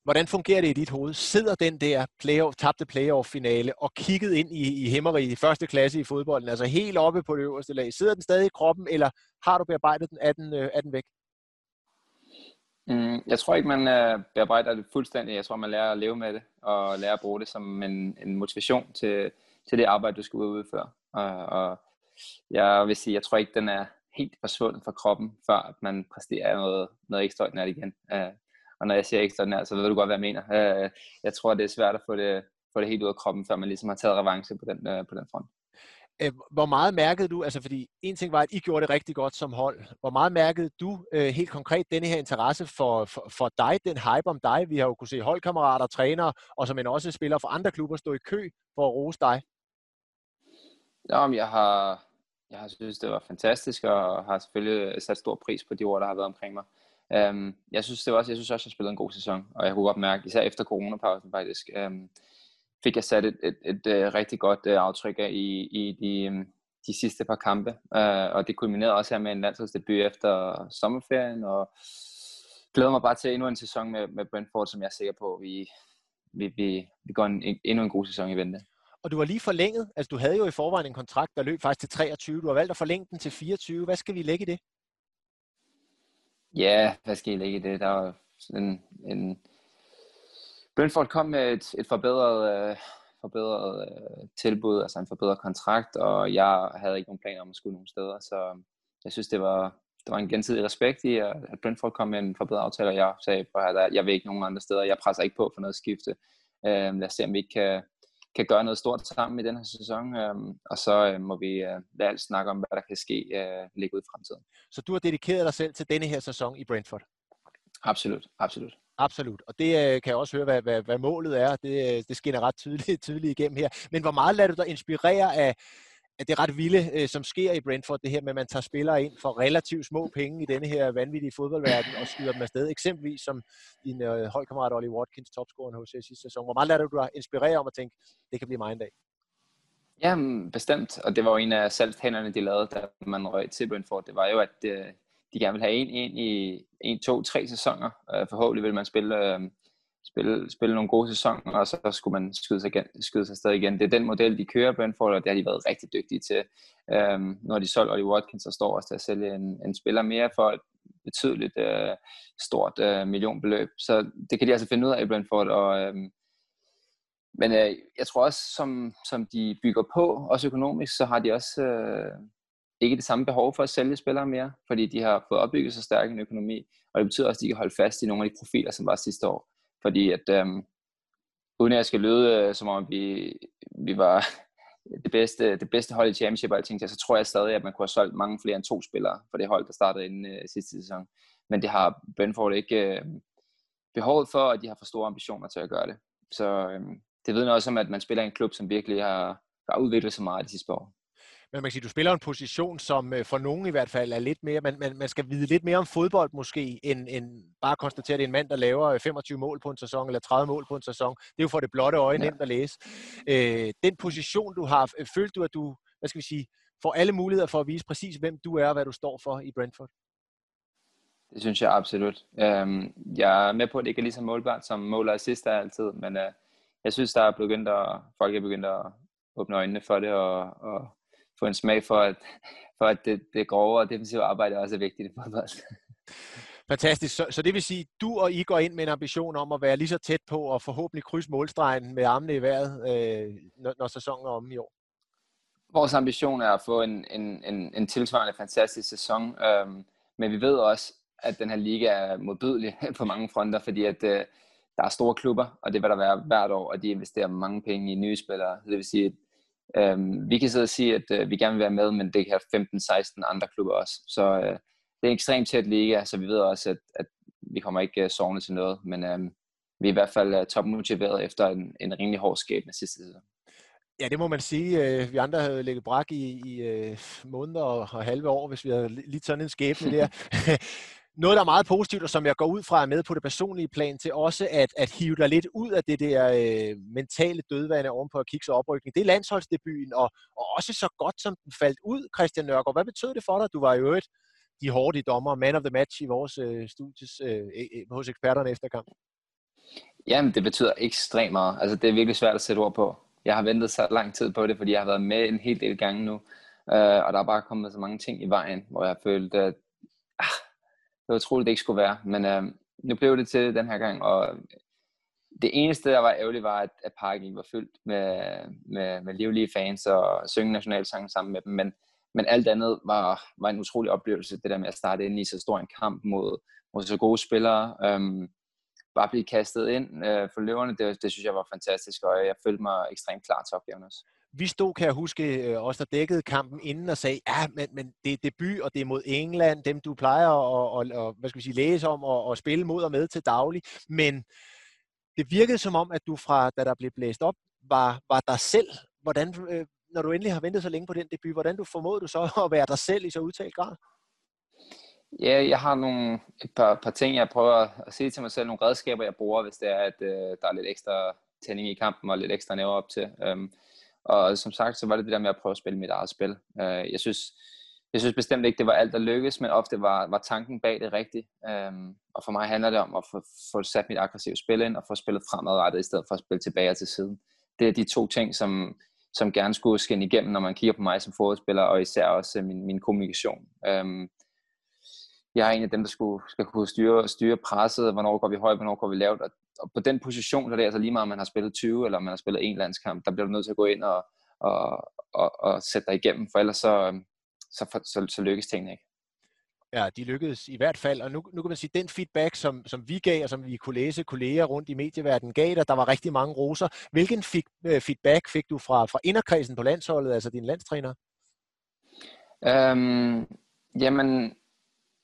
Hvordan fungerer det i dit hoved? Sidder den der playoff, tabte playoff-finale og kigget ind i, i hæmmeri i første klasse i fodbolden, altså helt oppe på det øverste lag? Sidder den stadig i kroppen, eller har du bearbejdet den? Er den, øh, er den væk? Mm, jeg tror ikke, man øh, bearbejder det fuldstændig. Jeg tror, man lærer at leve med det, og lærer at bruge det som en, en motivation til, til det arbejde, du skal udføre. Og, og jeg vil sige, jeg tror ikke, den er helt forsvundet fra kroppen, før at man præsterer noget, noget ekstraordinært igen. Øh, og når jeg siger ekstraordinært, så ved du godt, hvad jeg mener. Øh, jeg tror, det er svært at få det, få det helt ud af kroppen, før man ligesom har taget revanche på den, øh, på den front. Øh, Hvor meget mærkede du, altså fordi en ting var, at I gjorde det rigtig godt som hold. Hvor meget mærkede du øh, helt konkret denne her interesse for, for, for dig, den hype om dig? Vi har jo kunne se holdkammerater, trænere, og som en også spiller for andre klubber stå i kø for at rose dig. Ja, men jeg har, jeg har synes, det var fantastisk, og har selvfølgelig øh, sat stor pris på de ord, der har været omkring mig. Øhm, jeg synes det var også, jeg synes også, jeg spillede en god sæson, og jeg kunne godt mærke, især efter coronapausen faktisk, øhm, fik jeg sat et, et, et, et rigtig godt uh, aftryk af i, i de, um, de sidste par kampe, uh, og det kulminerede også her med en landsholdsdebut efter sommerferien, og glæder mig bare til endnu en sæson med, med Brentford, som jeg er sikker på, vi, vi, vi, vi går en, endnu en god sæson i vente. Og du var lige forlænget, altså du havde jo i forvejen en kontrakt, der løb faktisk til 23. Du har valgt at forlænge den til 24. Hvad skal vi lægge i det? Ja, hvad skal I lægge i det? Der var en, en... Brentford kom med et, et forbedret, øh, forbedret øh, tilbud, altså en forbedret kontrakt, og jeg havde ikke nogen planer om at skulle nogen steder, så jeg synes, det var, det var en gensidig respekt i, at Brentford kom med en forbedret aftale, og jeg sagde, at jeg vil ikke nogen andre steder. Jeg presser ikke på for noget skifte. Øh, lad os se, om vi ikke kan, kan gøre noget stort sammen i den her sæson, øh, og så øh, må vi øh, lade alt snakke om, hvad der kan ske øh, ligge ud i fremtiden. Så du har dedikeret dig selv til denne her sæson i Brentford? Absolut, absolut. Absolut, og det øh, kan jeg også høre, hvad, hvad, hvad målet er. Det, øh, det skinner ret tydeligt, tydeligt igennem her. Men hvor meget lader du dig inspirere af, af det ret vilde, øh, som sker i Brentford, det her med, at man tager spillere ind for relativt små penge i denne her vanvittige fodboldverden og skyder dem afsted, eksempelvis som din øh, holdkammerat Ollie Watkins, topscoren hos sidste sæson. Hvor meget lader du dig inspirere om at tænke, det kan blive mig en dag? Ja, bestemt. Og det var jo en af salgstænderne, de lavede, da man røg til Brentford. Det var jo, at øh, de gerne vil have en ind i en, to, tre sæsoner. Øh, forhåbentlig vil man spille, øh, spille, spille nogle gode sæsoner, og så skulle man skyde sig, igen, skyde sig stadig igen. Det er den model, de kører Brentford, og det har de været rigtig dygtige til. Øh, når de solgt Ollie Watkins og står også til at sælge en, en spiller mere for et betydeligt øh, stort øh, millionbeløb. Så det kan de altså finde ud af i Brentford, og øh, men øh, jeg tror også, som, som de bygger på, også økonomisk, så har de også øh, ikke det samme behov for at sælge spillere mere, fordi de har fået opbygget så stærk en økonomi, og det betyder også, at de kan holde fast i nogle af de profiler, som var sidste år. Fordi at, øhm, uden at jeg skal lyde, øh, som om vi, vi var det bedste, det bedste hold i championship og alting, så tror jeg stadig, at man kunne have solgt mange flere end to spillere for det hold, der startede inden øh, sidste sæson. Men det har Brentford ikke øh, behovet for, at de har for store ambitioner til at gøre det. Så øh, det vidner også om, at man spiller i en klub, som virkelig har, har udviklet sig meget de sidste år. Men man kan sige, du spiller en position, som øh, for nogen i hvert fald er lidt mere, man, man, man skal vide lidt mere om fodbold måske, end, end bare konstatere, at det er en mand, der laver 25 øh, mål på en sæson, eller 30 mål på en sæson. Det er jo for det blotte øje ja. nemt at læse. Øh, den position, du har, øh, følte du, at du, hvad skal vi sige, får alle muligheder for at vise præcis, hvem du er og hvad du står for i Brentford? Det synes jeg absolut. Øhm, jeg er med på, at det ikke er lige så målbart som mål og assist er altid, men øh, jeg synes, der er begyndt at, folk er begyndt at åbne øjnene for det, og, og få en smag for, at, for at det, det grove og defensive arbejde også er vigtigt i fodbold. Fantastisk. Så, så det vil sige, du og I går ind med en ambition om at være lige så tæt på og forhåbentlig krydse målstregen med armene i vejret, øh, når, når sæsonen er om i år? Vores ambition er at få en, en, en, en tilsvarende fantastisk sæson, øhm, men vi ved også, at den her liga er modbydelig på mange fronter, fordi at øh, der er store klubber, og det vil der være hvert år, og de investerer mange penge i nye spillere. Det vil sige, Øhm, vi kan sidde og sige, at øh, vi gerne vil være med, men det kan 15-16 andre klubber også. Så øh, det er en ekstremt tæt liga, så vi ved også, at, at vi kommer ikke øh, sovende til noget, men øh, vi er i hvert fald uh, topmotiveret efter en, en rimelig hård skæbne sidste sæson. Ja, det må man sige. Øh, vi andre havde lægget brak i, i uh, måneder og, og halve år, hvis vi havde lidt sådan en skæbne der. noget, der er meget positivt, og som jeg går ud fra er med på det personlige plan, til også at, at hive dig lidt ud af det der øh, mentale dødvande ovenpå at kigge sig oprykning. Det er landsholdsdebuten, og, og også så godt, som den faldt ud, Christian Nørgaard. Hvad betød det for dig? Du var jo et de hårde dommer, man of the match i vores øh, studies øh, e, e, hos eksperterne efter kampen. Jamen, det betyder ekstremt meget. Altså, det er virkelig svært at sætte ord på. Jeg har ventet så lang tid på det, fordi jeg har været med en hel del gange nu. øh, og der er bare kommet så mange ting i vejen, hvor jeg følte, at ah, var utroligt, det ikke skulle være. Men øh, nu blev det til den her gang, og øh, det eneste, der var ærgerligt, var, at, at parken var fyldt med, med, med livlige fans og synge nationalsangen sammen med dem. Men, men alt andet var, var en utrolig oplevelse, det der med at starte ind i så stor en kamp mod, mod så gode spillere. Øhm, bare blive kastet ind øh, for løverne, det, det synes jeg var fantastisk, og jeg følte mig ekstremt klar til opgaven også. Vi stod, kan jeg huske, øh, også os der dækkede kampen inden og sagde, ja, men, men det er debut, og det er mod England, dem du plejer at, og, og, hvad skal vi sige, læse om og, og spille mod og med til daglig. Men det virkede som om, at du fra, da der blev blæst op, var, var dig selv. Hvordan, øh, når du endelig har ventet så længe på den debut, hvordan du formåede du så at være dig selv i så udtalt grad? Ja, jeg har nogle, et par, par ting, jeg prøver at sige til mig selv, nogle redskaber, jeg bruger, hvis det er, at øh, der er lidt ekstra tænding i kampen og lidt ekstra næver op til. Um, og som sagt, så var det det der med at prøve at spille mit eget spil. Uh, jeg synes, jeg synes bestemt ikke, det var alt, der lykkedes, men ofte var, var tanken bag det rigtigt. Um, og for mig handler det om at få, få sat mit aggressive spil ind og få spillet fremadrettet, i stedet for at spille tilbage til siden. Det er de to ting, som, som gerne skulle skinne igennem, når man kigger på mig som fodboldspiller, og især også min, min kommunikation. Um, jeg er en af dem, der skulle, skal kunne styre, styre presset, hvornår går vi højt, hvornår går vi lavt, og, og på den position, så er det altså lige meget, om man har spillet 20, eller om man har spillet en landskamp, der bliver du nødt til at gå ind og, og, og, og sætte dig igennem, for ellers så, så, så, så lykkes tingene ikke. Ja, de lykkedes i hvert fald, og nu, nu kan man sige, den feedback, som, som vi gav, og som vi kunne læse kolleger rundt i medieverdenen gav dig, der var rigtig mange roser. Hvilken fik, øh, feedback fik du fra, fra inderkredsen på landsholdet, altså din landstræner? Øhm, jamen,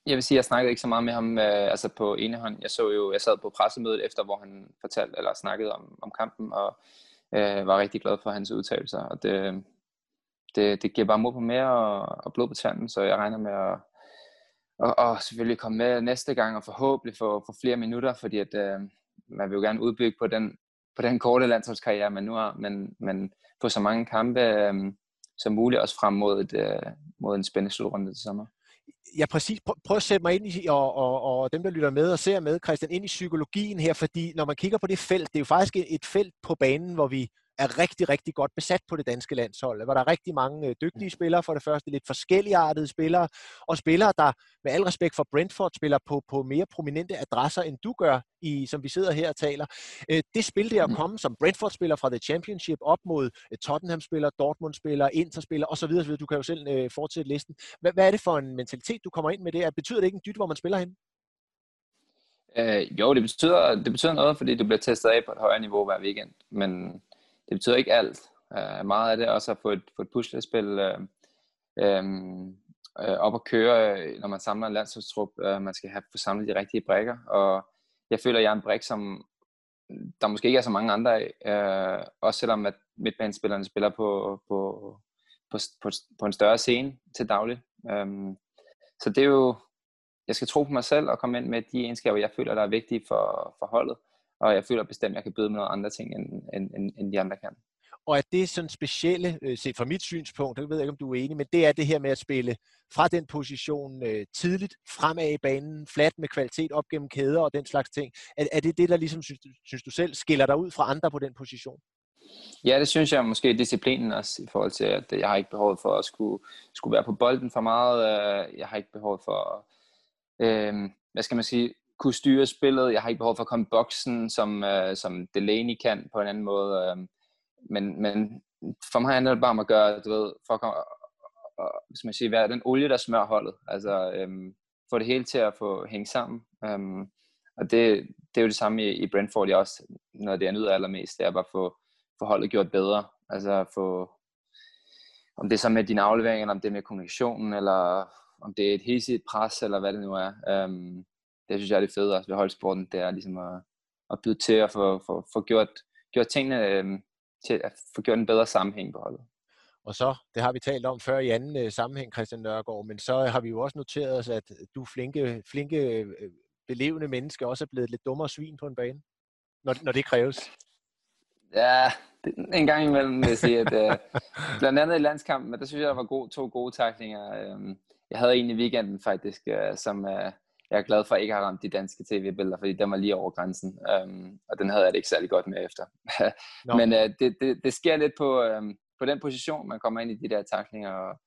jeg vil sige, jeg snakkede ikke så meget med ham øh, altså på ene hånd. Jeg så jo, jeg sad på pressemødet efter, hvor han fortalte eller snakkede om, om kampen, og øh, var rigtig glad for hans udtalelser. Og det, det, det giver bare mod på mere og, og blod på tanden, så jeg regner med at og, og selvfølgelig komme med næste gang og forhåbentlig få, få flere minutter, fordi at, øh, man vil jo gerne udbygge på den, på den korte landsholdskarriere, man nu har, men, men få så mange kampe øh, som muligt, også frem mod, et, øh, mod en spændende slutrunde til sommer. Ja, præcis. Prøv, at sætte mig ind i, og, og, og dem, der lytter med og ser med, Christian, ind i psykologien her, fordi når man kigger på det felt, det er jo faktisk et felt på banen, hvor vi er rigtig, rigtig godt besat på det danske landshold. Hvor der er rigtig mange øh, dygtige spillere, for det første lidt forskelligartede spillere, og spillere, der med al respekt for Brentford spiller på, på mere prominente adresser, end du gør, i, som vi sidder her og taler. Øh, det spil det at komme som Brentford-spiller fra The Championship op mod øh, Tottenham-spiller, Dortmund-spiller, Inter-spiller osv. osv. Du kan jo selv fortsætte listen. Hvad, hvad er det for en mentalitet, du kommer ind med det? Betyder det ikke en dyt, hvor man spiller hen? Øh, jo, det betyder, det betyder noget, fordi du bliver testet af på et højere niveau hver weekend. Men det betyder ikke alt. Uh, meget af det er også at få et, få et puslespil uh, um, uh, op at køre, øh, når man samler en landsholdstrup. Uh, man skal have få samlet de rigtige brækker, og jeg føler, at jeg er en brik, som der måske ikke er så mange andre af. Uh, også selvom at midtbanespillerne spiller på, på, på, på, på en større scene til daglig. Um, så det er jo, jeg skal tro på mig selv og komme ind med de egenskaber, jeg føler, der er vigtige for, for holdet og jeg føler bestemt, at jeg kan byde med nogle andre ting, end, end, end, end de andre kan. Og at det sådan specielle, øh, set fra mit synspunkt, det ved jeg ikke, om du er enig, men det er det her med at spille fra den position øh, tidligt, fremad i banen, flat med kvalitet op gennem kæder og den slags ting. Er, er det det, der ligesom, synes, synes du selv, skiller dig ud fra andre på den position? Ja, det synes jeg måske er disciplinen også, i forhold til, at jeg har ikke behov for at skulle, skulle være på bolden for meget. Øh, jeg har ikke behov for, øh, hvad skal man sige, kunne styre spillet. Jeg har ikke behov for at komme i boksen, som, øh, som Delaney kan på en anden måde. Øh, men, men for mig handler det bare om at gøre, du ved, for at komme, og, hvis man siger, være den olie, der smører holdet. Altså, øhm, få det hele til at få hænge sammen. Øhm, og det, det er jo det samme i, i Brentford, jeg også, når det er nyder allermest, det er bare at få, få holdet gjort bedre. Altså få, om det er så med din aflevering, eller om det er med kommunikationen, eller om det er et helt pres, eller hvad det nu er. Øhm, det synes jeg er det fede også ved holdsporten, det er ligesom at, at byde til at få, få, få gjort, gjort tingene øh, til at få gjort en bedre sammenhæng på holdet. Og så, det har vi talt om før i anden øh, sammenhæng, Christian Nørgaard, men så har vi jo også noteret os, at du flinke, flinke øh, belevende menneske også er blevet lidt dummere svin på en bane, når, når det kræves. Ja, det, en gang imellem vil jeg sige, at øh, blandt andet i landskampen, der synes jeg, der var gode, to gode taklinger. Øh, jeg havde en i weekenden faktisk, øh, som, øh, jeg er glad for, at jeg ikke har ramt de danske tv-billeder, fordi den var lige over grænsen, um, og den havde jeg det ikke særlig godt med efter. no. Men uh, det, det, det sker lidt på, um, på den position, man kommer ind i de der taklinger, og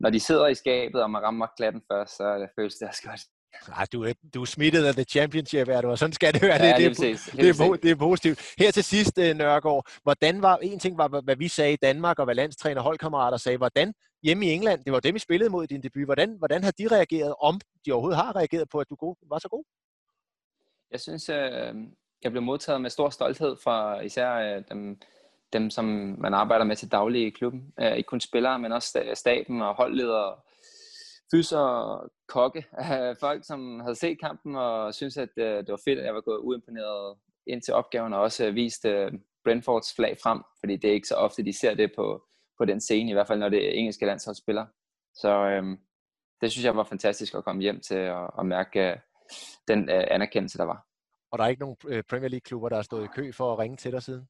når de sidder i skabet, og man rammer klatten først, så det føles det også godt. Ah, du, er, du er smittet af The Championship, er du, og sådan skal det være. Ja, det, det, det, det, er, det er positivt. Her til sidst, øh, Nørgaard, hvordan var, en ting var, hvad vi sagde i Danmark, og hvad landstræner holdkammerater sagde, hvordan hjemme i England, det var dem, I spillede mod i din debut, hvordan, hvordan har de reageret, om de overhovedet har reageret på, at du var så god? Jeg synes, øh, jeg blev modtaget med stor stolthed fra især øh, dem, dem, som man arbejder med til daglig i klubben. Øh, ikke kun spillere, men også staben og holdledere fyser kokke. Folk, som havde set kampen og synes at øh, det var fedt, at jeg var gået uimponeret ind til opgaven og også vist øh, Brentfords flag frem, fordi det er ikke så ofte, de ser det på, på den scene, i hvert fald når det engelske landsholdsspillere. Så øhm, det synes jeg var fantastisk at komme hjem til at, at mærke øh, den øh, anerkendelse, der var. Og der er ikke nogen Premier League-klubber, der har stået i kø for at ringe til dig siden?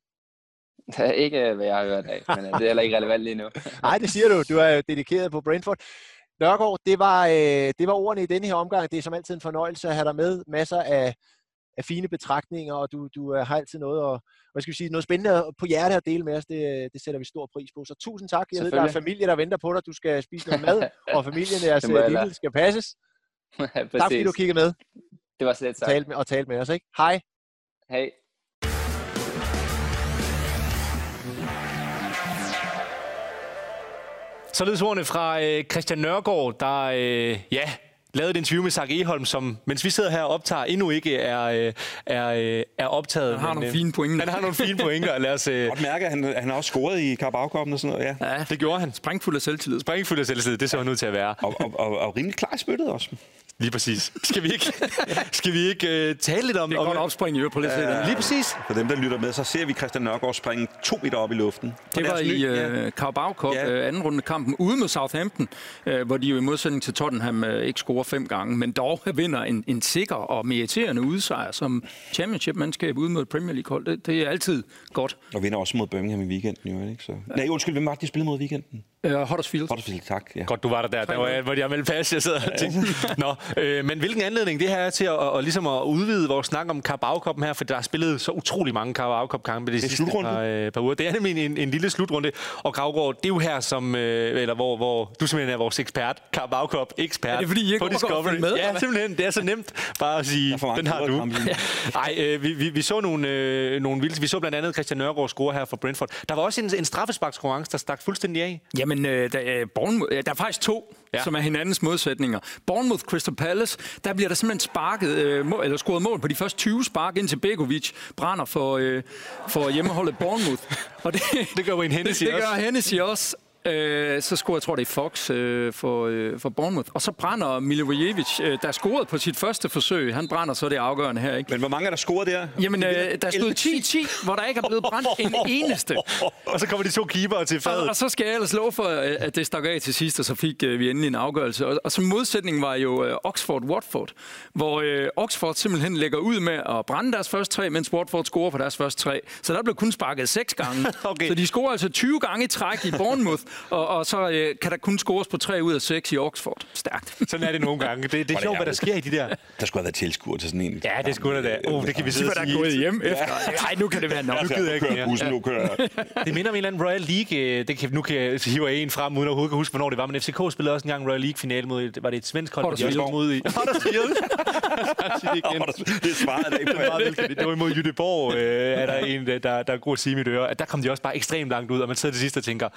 Det er ikke, hvad jeg har hørt af, men det er heller ikke relevant lige nu. Nej, det siger du. Du er dedikeret på Brentford. Nørgaard, det var, øh, det var ordene i denne her omgang. Det er som altid en fornøjelse at have dig med. Masser af, af fine betragtninger, og du, du øh, har altid noget, at, hvad skal vi sige, noget spændende på hjerte at dele med os. Det, det sætter vi stor pris på. Så tusind tak. Jeg ved, der er familie, der venter på dig. Du skal spise noget mad, og familien deres øh, lille skal passes. tak fordi du kiggede med. Det var slet sagt. Talt med, og talt med os, ikke? Hej. Hej. Således ordene fra øh, Christian Nørgaard, der øh, ja, lavet et interview med Sark Eholm, som, mens vi sidder her og optager, endnu ikke er, øh, er, øh, er optaget. Han har men, nogle øh, fine pointer. Han har nogle fine pointer. Lad os, øh, Godt mærke, at han, han har også scoret i Carabao-koppen og sådan noget, ja. Ja, det gjorde han. sprængfuld af selvtillid. Springfuld af selvtillid, det så han ud til at være. Og, og, og, og rimelig klar i spyttet også. Lige præcis. Skal vi ikke, skal vi ikke uh, tale lidt om... Det er om godt opspring i øvrigt på lidt ja, Lige præcis. For dem, der lytter med, så ser vi Christian Nørgaard springe to meter op i luften. Det var i øh, Carabao Cup, Ja. øh, anden runde kampen, ude mod Southampton, øh, hvor de jo i modsætning til Tottenham øh, ikke scorer fem gange, men dog vinder en, en sikker og meriterende udsejr som championship-mandskab ude mod Premier League-hold. Det, det er altid godt. Og vinder også mod Birmingham i weekenden, jo, ikke? Så... Nej, undskyld, hvem var det, de spillede mod i weekenden? Øh, Huddersfield. Huddersfield, tak. Ja. Godt, du var der der. Der var, hvor jeg meldte pas, jeg sidder og tænkte. Nå, øh, men hvilken anledning det her er til at, at, ligesom at udvide vores snak om Carabao Cup her, for der er spillet så utrolig mange Carabao Cup kampe de sidste slutrunde. par, øh, par uger. Det er nemlig en, en lille slutrunde. Og Gravgaard, det er jo her, som, øh, eller hvor, hvor du simpelthen er vores ekspert, Carabao Cup ekspert Er det, fordi I ikke på Discovery. med, ja, simpelthen. Det er så nemt bare at sige, den har du. Nej, øh, vi, vi, vi, så nogle, øh, nogle vilde. Vi så blandt andet Christian Nørgaard score her for Brentford. Der var også en, en straffesparkskonkurrence, der stak fuldstændig af. Jamen, øh, der, øh, Bournemouth, øh, der er faktisk to, Ja. som er hinandens modsætninger. Bournemouth Crystal Palace, der bliver der simpelthen sparket, øh, eller scoret mål på de første 20 spark, indtil Begovic brænder for, øh, for hjemmeholdet Bournemouth. Og det, Det gør Wayne Hennessy det, det også. gør Hennessy også. Øh, så scorer jeg tror det er Fox øh, for, øh, for Bournemouth. Og så brænder Milivojevic, øh, der scorede på sit første forsøg. Han brænder så det afgørende her, ikke? Men hvor mange er der scoret der? Jamen, øh, der stod 10-10, hvor der ikke er blevet brændt en eneste. Og så kommer de to keeper til Og, fadet. og så skal jeg ellers love for, øh, at det stak af til sidst, og så fik øh, vi endelig en afgørelse. Og, og som modsætning var jo øh, Oxford-Watford, hvor øh, Oxford simpelthen lægger ud med at brænde deres første tre, mens Watford scorer på deres første tre. Så der blev kun sparket seks gange. Okay. Så de scorer altså 20 gange i træk i Bournemouth, og, og så øh, kan der kun scores på tre ud af seks i Oxford. Stærkt. Sådan er det nogle gange. Det, det er det sjovt, hvad der sker i de der... Der skulle have været tilskuer til sådan en. Ja, det skulle der da. Oh, det kan vi De sidde og der sige. gået hjem efter. Nej, nu kan det være nok. Nu gider jeg ikke mere. Bussen, nu kører. Det minder om en eller anden Royal League. øh, Det kan, nu kan jeg hive en frem, uden at overhovedet kan huske, hvornår det var. Men FCK spillede også en gang Royal League-finale mod... Var det et svensk hold? de også mod i? Huddersfield. Det. Det svarede jeg ikke på. Det var imod Jytteborg, øh, er der en, der, der, er god at sige mit øre. At der kom de også bare ekstremt langt ud, og man sidder til sidst og tænker,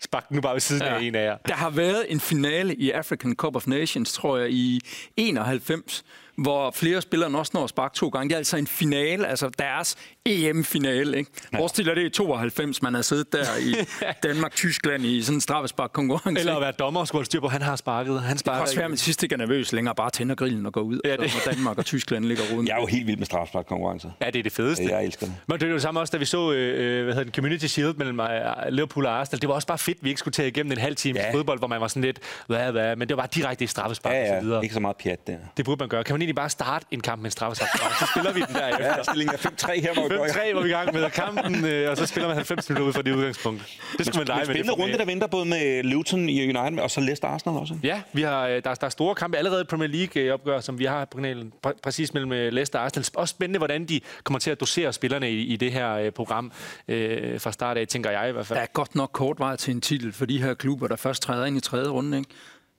spark nu bare ved siden ja. af en af jer. Der har været en finale i African Cup of Nations, tror jeg, i 91, hvor flere spillere også når at sparke to gange. Det er altså en finale, altså deres EM-finale. Ikke? Ja. Vores til er det i 92, man har siddet der i Danmark-Tyskland i sådan en straffespark-konkurrence. Eller at være dommer og skulle holde styr på, han har sparket. Han det sparker kan også være, at man sidst ikke er nervøs længere, bare tænder grillen og går ud, Ja, ja, det- det... når Danmark og Tyskland ligger rundt. Jeg er jo helt vild med strafsparkkonkurrencer. Ja, det er det fedeste. Jeg elsker det. Men det er jo det samme også, da vi så øh, hvad hedder den, Community Shield mellem øh, Liverpool og Arsenal. Det var også bare fedt, at vi ikke skulle tage igennem en halv time Ja. ja. fodbold, hvor man var sådan lidt, hvad, hvad, men det var bare direkte i straffespark og så Ja, videre. ja. Ikke så meget pjat der. Det burde man gøre. Kan man egentlig bare starte en kamp med en straffespark? så spiller vi den der Ja, stillingen er 5-3 her, hvor vi går i 5-3 var vi i gang med kampen, øh, og så spiller man 90 minutter ud fra det udgangspunkt. Det skulle man lege med. det spændende runde, der venter både med Luton i United og så Leicester Arsenal også. Ja, vi har, øh, der, der er store kampe allerede i Premier League-opgør, som vi har på kanalen, præ- præcis mellem øh, Leicester og Arsenal. Også spændende, hvordan de kommer til at dosere spillerne i, i det her øh, program øh, fra start af, tænker jeg i hvert fald. Der er godt nok kort vej til en titel for de her klubber, der først træder ind i tredje runde. Ikke?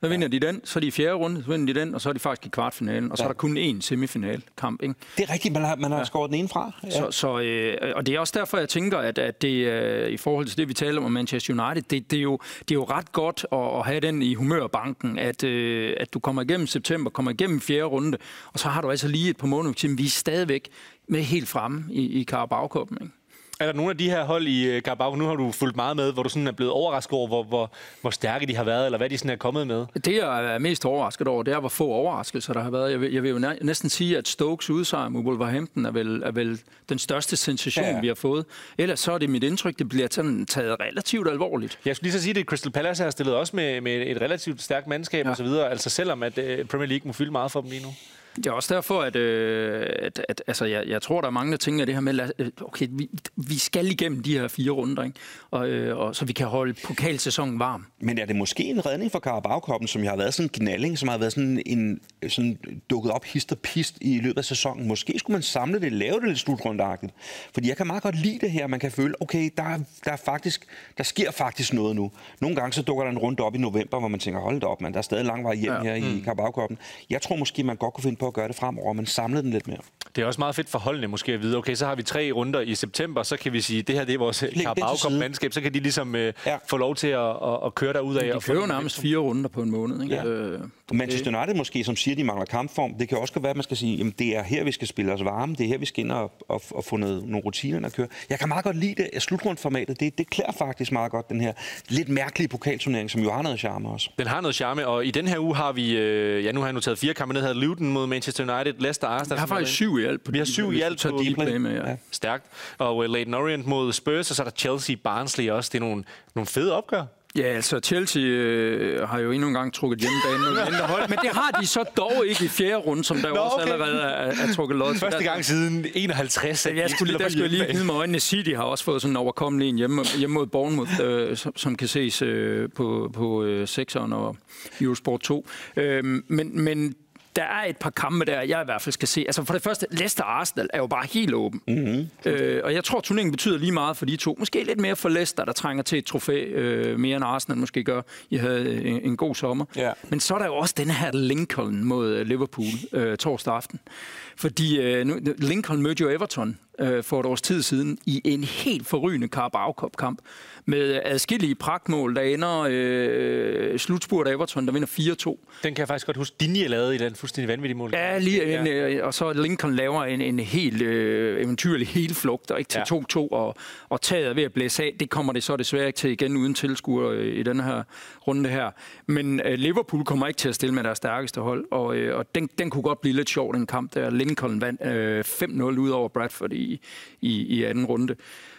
Så vinder de den, så er de i fjerde runde, så vinder de den, og så er de faktisk i kvartfinalen, og så er der kun én semifinalkamp. Ikke? Det er rigtigt, man har, man har ja. skåret den ene fra. Ja. Så, så, øh, og det er også derfor, jeg tænker, at, at det øh, i forhold til det, vi taler om Manchester United, det, det, er, jo, det er jo ret godt at, at have den i humørbanken, at, øh, at du kommer igennem september, kommer igennem fjerde runde, og så har du altså lige et par måneder vi er stadigvæk med helt fremme i, i Carabao-koppen. Er der nogle af de her hold i øh, Carabao, nu har du fulgt meget med, hvor du sådan er blevet overrasket over, hvor, hvor, hvor stærke de har været, eller hvad de sådan er kommet med? Det, jeg er mest overrasket over, det er, hvor få overraskelser der har været. Jeg vil, jeg vil jo næ- næsten sige, at Stokes udsejr mod Wolverhampton er vel, er vel den største sensation, Ja, ja, vi har fået. Ellers så er det mit indtryk, det bliver sådan taget relativt alvorligt. Jeg skulle lige så sige, at Crystal Palace har stillet også med, med et relativt stærkt mandskab ja. Ja. og så videre, altså selvom at øh, Premier League må fylde meget for dem lige nu. Det er også derfor, at, øh, at, at altså, jeg, jeg tror, der er mange, der tænker det her med, lad- okay, vi, vi skal igennem de her fire runder, ikke? Og, øh, og, så vi kan holde pokalsæsonen varm. Men er det måske en redning for Carabao-koppen, som jo har været sådan en gnalling, som har været sådan en sådan dukket op hist og pist i løbet af sæsonen? Måske skulle man samle det, lave det lidt slutrundeagtigt. Fordi jeg kan meget godt lide det her. Man kan føle, okay, der, er, der, er faktisk, der sker faktisk noget nu. Nogle gange så dukker der en runde op i november, hvor man tænker, hold da op, man, der er stadig lang vej hjem ja. Her i Carabao-koppen. Jeg tror måske, man godt kunne finde på på at gøre det fremover, men samlede den lidt mere. Det er også meget fedt for holdene måske at vide, okay, så har vi tre runder i september, så kan vi sige, det her det er vores Carabao-mandskab, så kan de ligesom øh, ja. få lov til at, at, at køre derud af. De kører jo nærmest fire runder på en måned. Ikke? Ja. Øh, Manchester United måske, som siger, at de mangler kampform, det kan også godt være, at man skal sige, at det er her, vi skal spille os varme, det er her, vi skal ind og, og, og få noget, nogle rutiner at køre. Jeg kan meget godt lide det, slutrundformatet, det, det klæder faktisk meget godt, den her lidt mærkelige pokalturnering, som jo har noget charme også. Den har noget charme, og i den her uge har vi, øh, ja nu har jeg noteret fire kampe ned her, Luton mod Manchester United, Leicester, Arsenal. Jeg har faktisk syv i alt. På vi har syv i alt på Dplay med, ja. Stærkt. Og uh, Leighton Orient mod Spurs, og så er der Chelsea, Barnsley også. Det er nogle, nogle fede opgør. Ja, altså Chelsea øh, har jo endnu en gang trukket hjemmebane med mindre hold, men det har de så dog ikke i fjerde runde, som der Nå, også okay. allerede er, er trukket lod. Første gang siden 51. Ja, jeg skulle, der skulle jeg lige gnide med øjnene. City har også fået sådan en overkommelig en hjemme, hjemme mod Bournemouth, øh, som, som kan ses øh, på, på øh, 6'eren og Eurosport 2. Øh, men, men der er et par kampe der, jeg i hvert fald skal se. Altså for det første, Leicester Arsenal er jo bare helt åben. Mm-hmm. Øh, og jeg tror, turneringen betyder lige meget for de to. Måske lidt mere for Leicester, der trænger til et trofæ, øh, mere end Arsenal måske gør. I havde en, en god sommer. Ja. Men så er der jo også den her Lincoln mod Liverpool øh, torsdag aften. Fordi øh, nu, Lincoln mødte jo Everton øh, for et års tid siden i en helt forrygende Carabao Cup-kamp med adskillige pragtmål, der ender øh, slutspurt af Everton, der vinder 4-2. Den kan jeg faktisk godt huske, Dinje lavede i den fuldstændig vanvittige mål. Ja, lige en, øh, og så Lincoln laver en, en helt øh, eventyrlig helflugt, og ikke til 2-2, ja. og, og taget ved at blæse af. Det kommer det så desværre ikke til igen uden tilskuer i den her runde her. Men øh, Liverpool kommer ikke til at stille med deres stærkeste hold, og, øh, og den, den kunne godt blive lidt sjov, den kamp der. Lincoln vandt øh, 5-0 ud over Bradford i, i, i anden runde.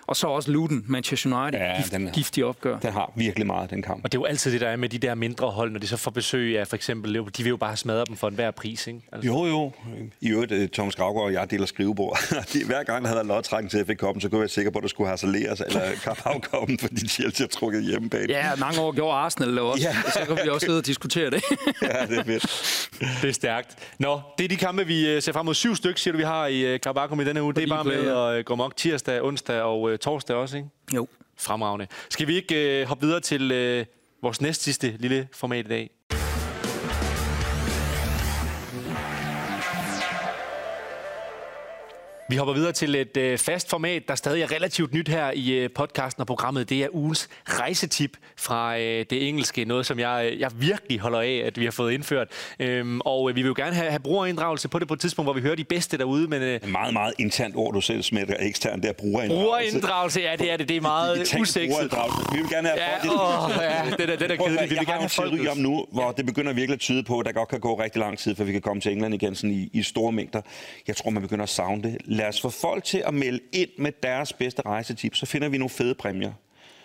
Og så også Luton, Manchester United, ja, gift, den, giftige opgør. Den har virkelig meget, den kamp. Og det er jo altid det, der er med de der mindre hold, når de så får besøg af for eksempel Liverpool. De vil jo bare smadre dem for enhver pris, ikke? Altså. Jo, jo. I øvrigt, øh, Thomas Gravgaard og jeg deler skrivebord. de, hver gang, der havde lodtrækning til FA Cup'en, så kunne jeg være sikker på, at der skulle harceleres eller Carabao fordi Chelsea har trukket hjemmebane. Ja, mange år gjorde Arsenal det også. Ja. Så kan vi også sidde og diskutere det. ja, det er fedt. Det er stærkt. Nå, det er de kampe, vi øh, ser frem mod. Syv stykker, siger du, vi har i øh, Carabao i denne uge. Det er bare med at gå mok tirsdag, onsdag og torsdag også, ikke? Jo. Fremragende. Skal vi ikke øh, hoppe videre til øh, vores næst sidste lille format i dag? Vi hopper videre til et øh, fast format, der stadig er relativt nyt her i øh, podcasten og programmet. Det er ugens rejsetip fra øh, det engelske. Noget, som jeg, jeg virkelig holder af, at vi har fået indført. Øhm, og øh, vi vil jo gerne have, have brugerinddragelse på det på et tidspunkt, hvor vi hører de bedste derude. Men, øh, meget, meget internt ord, du selv smitter ekstern, det er brugerinddragelse. Brugerinddragelse, ja, det er det. Det er meget usekset. Vi vil gerne have ja, folk. Åh, ja, det er, det er kedeligt. Vi vil gerne have folk. om nu, hvor ja. det begynder virkelig at tyde på, at der godt kan gå rigtig lang tid, for vi kan komme til England igen sådan i, i store mængder. Jeg tror, man begynder at savne det lad os få folk til at melde ind med deres bedste rejsetips, så finder vi nogle fede præmier.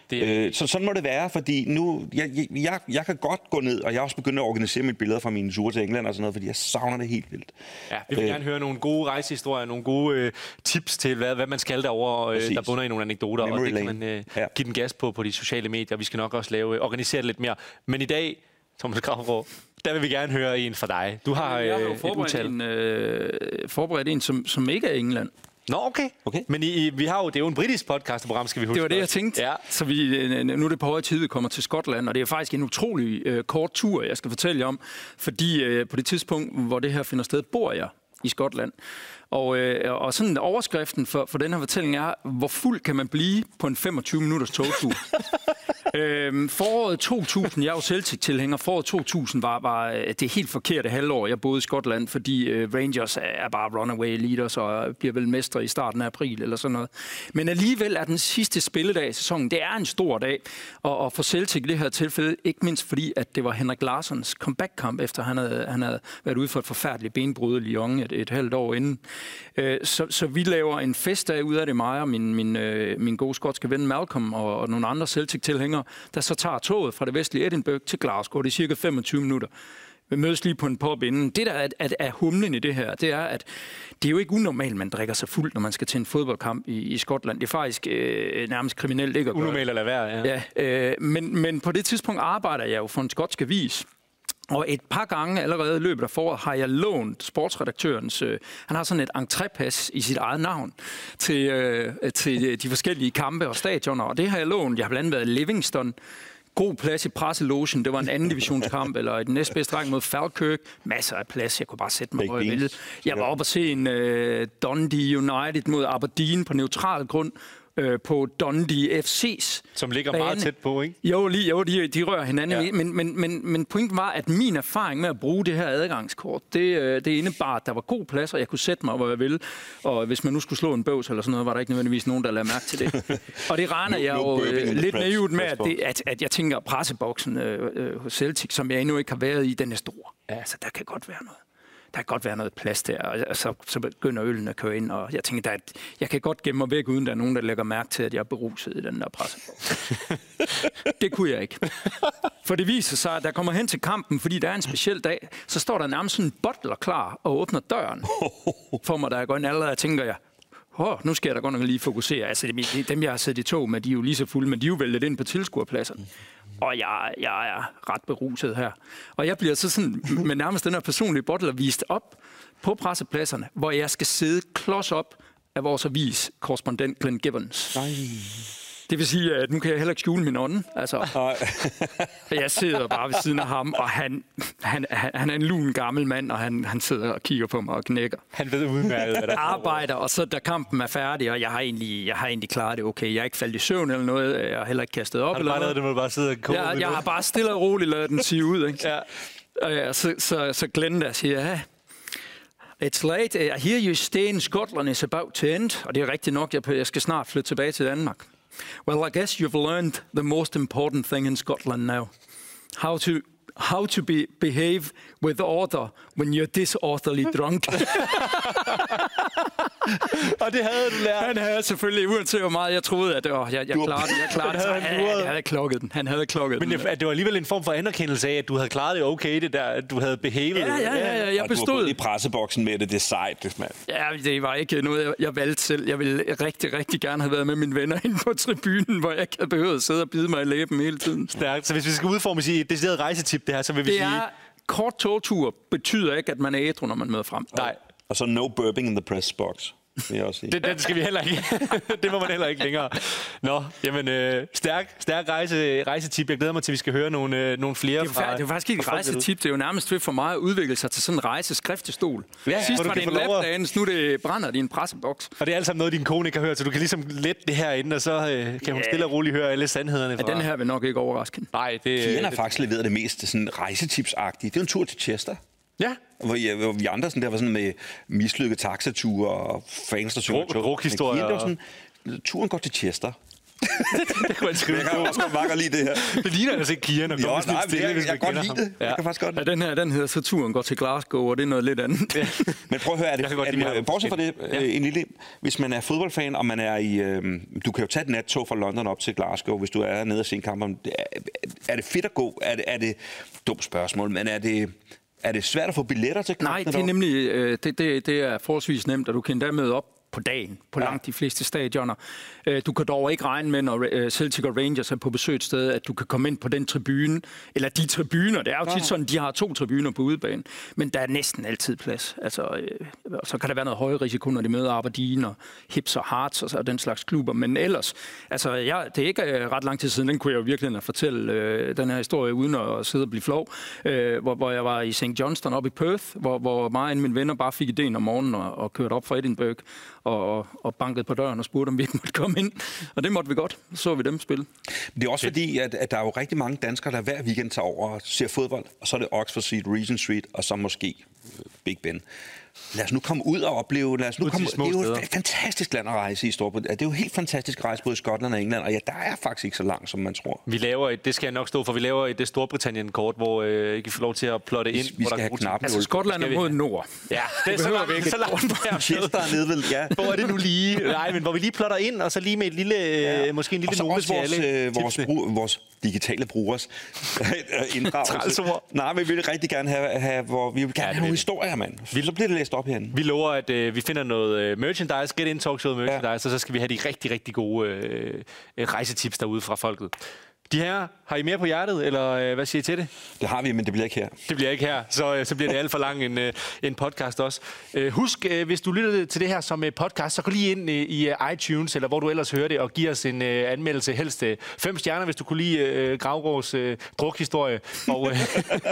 Det... Øh, så sådan må det være, fordi nu, jeg, jeg, jeg kan godt gå ned, og jeg er også begyndt at organisere mit billeder fra mine ture til England og sådan noget, fordi jeg savner det helt vildt. Ja, vi vil øh, gerne høre nogle gode rejsehistorier, nogle gode øh, tips til, hvad, hvad man skal derover, øh, der bunder i nogle anekdoter, Memory og det kan man øh, ja. give den gas på på de sociale medier. Vi skal nok også lave, organisere det lidt mere. Men i dag, Thomas Gravgaard, der vil vi gerne høre en fra dig. Du har, jeg har jo øh, forberedt, en, øh, forberedt en, som, som ikke er England. Nå, okay. okay. Men I, I, vi har jo, det er jo en britisk podcast-program, skal vi huske. Det var det, jeg tænkte. Ja. Så vi, øh, nu er det på høje tid, vi kommer til Skotland, og det er faktisk en utrolig øh, kort tur, jeg skal fortælle jer om. Fordi øh, på det tidspunkt, hvor det her finder sted, bor jeg i Skotland. Og, øh, og sådan overskriften for, for den her fortælling er, hvor fuld kan man blive på en 25 minutters togtur? øhm, foråret 2000, jeg er jo Celtic-tilhænger, foråret 2000 var, var øh, det helt forkerte halvår, jeg boede i Skotland, fordi øh, Rangers er bare runaway leaders og øh, bliver vel mestre i starten af april eller sådan noget. Men alligevel er den sidste spilledag i sæsonen, det er en stor dag, og, og for Celtic i det her tilfælde, ikke mindst fordi, at det var Henrik Larsens comeback-kamp, efter han havde, han havde været ude for et forfærdeligt benbrud i Lyon et, et halvt år inden. Øh, så, så vi laver en festdag ud af det, mig og min, min, øh, min gode skotske ven Malcolm og, og nogle andre Celtic-tilhængere, der så tager toget fra det vestlige Edinburgh til Glasgow. Det er cirka 25 minutter. Vi mødes lige på en pop inden. Det, der er, at er humlen i det her, det er, at det er jo ikke unormalt, man drikker sig fuld, når man skal til en fodboldkamp i, i Skotland. Det er faktisk øh, nærmest kriminelt ikke at gøre. Unormalt at lade være, ja. ja øh, men, men på det tidspunkt arbejder jeg jo for en skotsk avis, og et par gange allerede i løbet af foråret har jeg lånt sportsredaktørens, øh, han har sådan et entrépas i sit eget navn, til, øh, til de forskellige kampe og stadioner, og det har jeg lånt. Jeg har blandt andet været Livingston, god plads i presselogen. Det var en anden divisionskamp, eller den næstbedste række mod Falkirk. Masser af plads. Jeg kunne bare sætte mig, hvor jeg ville. Jeg var oppe og se en uh, Dundee United mod Aberdeen på neutral grund øh, på Dundee FC's Som ligger bane. meget tæt på, ikke? Jo, lige, jo de, de rører hinanden. Ja. Men, men, men, men pointen var, at min erfaring med at bruge det her adgangskort, det, øh, det indebar, at der var god plads, og jeg kunne sætte mig, hvor jeg ville. Og hvis man nu skulle slå en bøvs eller sådan noget, var der ikke nødvendigvis nogen, der lagde mærke til det. og det regner jeg jo øh, lidt naivt med, at, det, at, at jeg tænker, at presseboksen øh, øh, hos Celtic, som jeg endnu ikke har været i, den er stor. Ja. Altså, der kan godt være noget der kan godt være noget plads der, og så, så begynder øllen at køre ind, og jeg tænker, der er, et- jeg kan godt gemme mig væk, uden der er nogen, der lægger mærke til, at jeg er beruset i den der presseboks. det kunne jeg ikke. For det viser sig, at der kommer hen til kampen, fordi der er en speciel dag, så står der nærmest en butler klar og åbner døren for mig, da jeg går ind allerede, tænker jeg, Åh, nu skal jeg da godt nok lige fokusere. Altså, det- dem, jeg har siddet i tog med, de er jo lige så fulde, men de er jo væltet ind på tilskuerpladserne. Og jeg, jeg er ret beruset her. Og jeg bliver så sådan med nærmest den her personlige bottler vist op på pressepladserne, hvor jeg skal sidde klods op af vores avis korrespondent Glenn Gibbons. Nej. Det vil sige, at nu kan jeg heller ikke skjule min ånde. Altså, jeg sidder bare ved siden af ham, og han, han, han, han er en lun gammel mand, og han, han sidder og kigger på mig og knækker Han ved udmærket, hvad der arbejder, og så da kampen er færdig, og jeg har egentlig, jeg har egentlig klaret det okay. Jeg er ikke faldet i søvn eller noget, jeg har heller ikke kastet op. Har du bare lavet det, må bare sidde og Jeg, jeg har bare stille og roligt lavet den sige ud. Ikke? Ja. Og ja, så, så, så Glenn der siger, ja, It's late. I hear you stay in Scotland is about to end. Og det er rigtigt nok, jeg, jeg skal snart flytte tilbage til Danmark. Well, I guess you've learned the most important thing in Scotland now. How to how to be, behave with order when you're disorderly drunk. Og det havde du lært. Han havde selvfølgelig, uanset hvor meget jeg troede, at åh, jeg, jeg klarede det, jeg klarede det, så havde han han, han havde klokket den. Han havde klokket Men den. det, at det var alligevel en form for anerkendelse af, at du havde klaret det okay, det der, at du havde behavet. Ja, ja, ja, ja, jeg Og du bestod. i presseboksen med det, det er sejt, mand. Ja, det var ikke noget, jeg, jeg valgte selv. Jeg ville rigtig, rigtig gerne have været med mine venner inde på tribunen, hvor jeg ikke havde behøvet at sidde og bide mig i læben hele tiden. Stærkt. Så hvis vi skal udforme i et decideret rejsetip, det her, så vil vi Det sige... er, kort togtur betyder ikke, at man er ædru, når man møder frem. Nej, Og så no burping in the press box, vil jeg også sige. det, den skal vi heller ikke. det må man heller ikke længere. Nå, jamen, øh, stærk, stærk rejse, rejsetip. Jeg glæder mig til, at vi skal høre nogle, øh, nogle flere Det er, fa- det er faktisk ikke et fra rejsetip. Det er jo nærmest ved for mig at udvikle sig til sådan en rejseskriftestol. Ja, Ja, Sidst var det en lapdance, nu er det brænder det i en presseboks. Og det er alt sammen noget, din kone ikke har hørt, så du kan ligesom lette det herinde, og så øh, kan hun Ja. stille og roligt høre alle sandhederne Ja, fra... den her vil nok ikke overraske. Nej, det... Kian har faktisk leveret det mest sådan rejsetipsagtige. Det er en tur til Chester. Ja, Hvor, jeg, hvor vi andre sådan, der var sådan med mislykkede taxature og fans, der synger tog. drukhistorier Men Kian, det var sådan, turen går til Chester. det kunne man skrive Jeg kan også godt meget lide det her. Det ligner altså ikke Kian sådan nej, stille, jeg, hvis jeg, kan godt lide det. Jeg kan faktisk godt Ja, den her, den hedder så turen går til Glasgow, og det er noget lidt andet. Ja. Men prøv at høre, er det, Jeg er det, bortset fra det, Ja. ja. en lille, hvis man er fodboldfan, og man er i, øh, du kan jo tage et nattog fra London op til Glasgow, hvis du er nede og se en kamp. om- Er, er det fedt at gå? Er det, er det dumt spørgsmål, men er det, er det svært at få billetter til Nej, kampene det er nemlig øh, det, det, det er forholdsvis nemt, og du kan endda møde op på dagen på Ja. langt de fleste stadioner. Øh, Du kan dog ikke regne med, når øh, Celtic og Rangers er på besøg et sted, at du kan komme ind på den tribune, eller de tribuner. Det er jo tit sådan, de har to tribuner på udebane, men der er næsten altid plads. Altså, øh, så kan der være noget højere risiko, når de møder Aberdeen og Hips og Hearts og, så, og den slags klubber. Men ellers, altså, jeg, det er ikke ret lang tid siden, den kunne jeg jo virkelig fortælle øh, den her historie, uden at sidde og blive flov, øh, hvor, hvor jeg var i St. Johnston oppe i Perth, hvor, hvor mig og mine venner bare fik ideen om morgenen og, og kørte op fra Edinburgh og, og, bankede på døren og spurgte, om vi ikke måtte komme ind. Og det måtte vi godt. Så så vi dem spille. Det er også fordi, at, at der er jo rigtig mange danskere, der hver weekend tager over og ser fodbold, og så er det Oxford Street, Regent Street, og så måske Big Ben. Lad os nu komme ud og opleve, lad os nu komme, det er jo steder. et fantastisk land at rejse i Storbritannien. Det er jo helt fantastisk at rejse både i Skotland og England, og ja, der er faktisk ikke så langt, som man tror. Vi laver et, det skal jeg nok stå for, vi laver et det Storbritannien-kort, hvor øh, I kan få lov til at plotte ind. vi hvor der skal have er knappen. Altså, Skotland er vi- mod nord. Ja, det er så langt, vi ikke så langt er. Chester er nede ved, ja. Hvor er det nu lige? Nej, men hvor vi lige plotter ind, og så lige med et lille, ja. måske en lille note til vores, alle. øh, vores, brug, vores digitale brugers inddragelse. Trælsord. Nej, men vi vil rigtig gerne have, have hvor vi vil gerne have vi. historier, mand. Så bliver det læst op herinde. Vi lover, at øh, vi finder noget øh, merchandise, Get In Talk Show merchandise, ja. og så skal vi have de rigtig, rigtig gode øh, øh, rejsetips derude fra folket. De her har I mere på hjertet, eller øh, hvad siger I til det? Det har vi, men det bliver ikke her. Det bliver ikke her, så, øh, så bliver det alt for lang en, øh, en podcast også. Øh, husk, øh, hvis du lytter til det her som øh, podcast, så gå lige ind øh, i øh, iTunes, eller hvor du ellers hører det, og giv os en øh, anmeldelse. Helst øh, fem stjerner, hvis du kunne lide øh, Gravgårds øh, drukhistorie. Og, øh,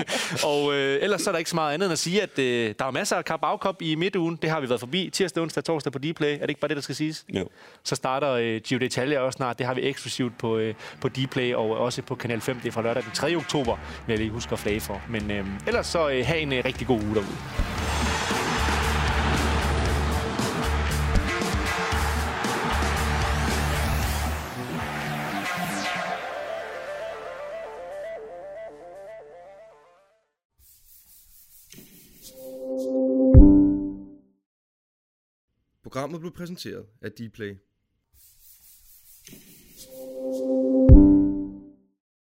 og øh, ellers så er der ikke så meget andet end at sige, at øh, der er masser af kap bagkop i midtugen. Det har vi været forbi. Tirsdag, onsdag, torsdag på Dplay. Er det ikke bare det, der skal siges? Jo. Så starter øh, Gio Detalje også snart. Det har vi eksklusivt på, øh, på Dplay og også på Kanal 5. Det er fra lørdag den 3. oktober, vil jeg lige huske at flage for. Men øh, ellers så øh, have en øh, rigtig god uge derude. Programmet blev præsenteret af Dplay.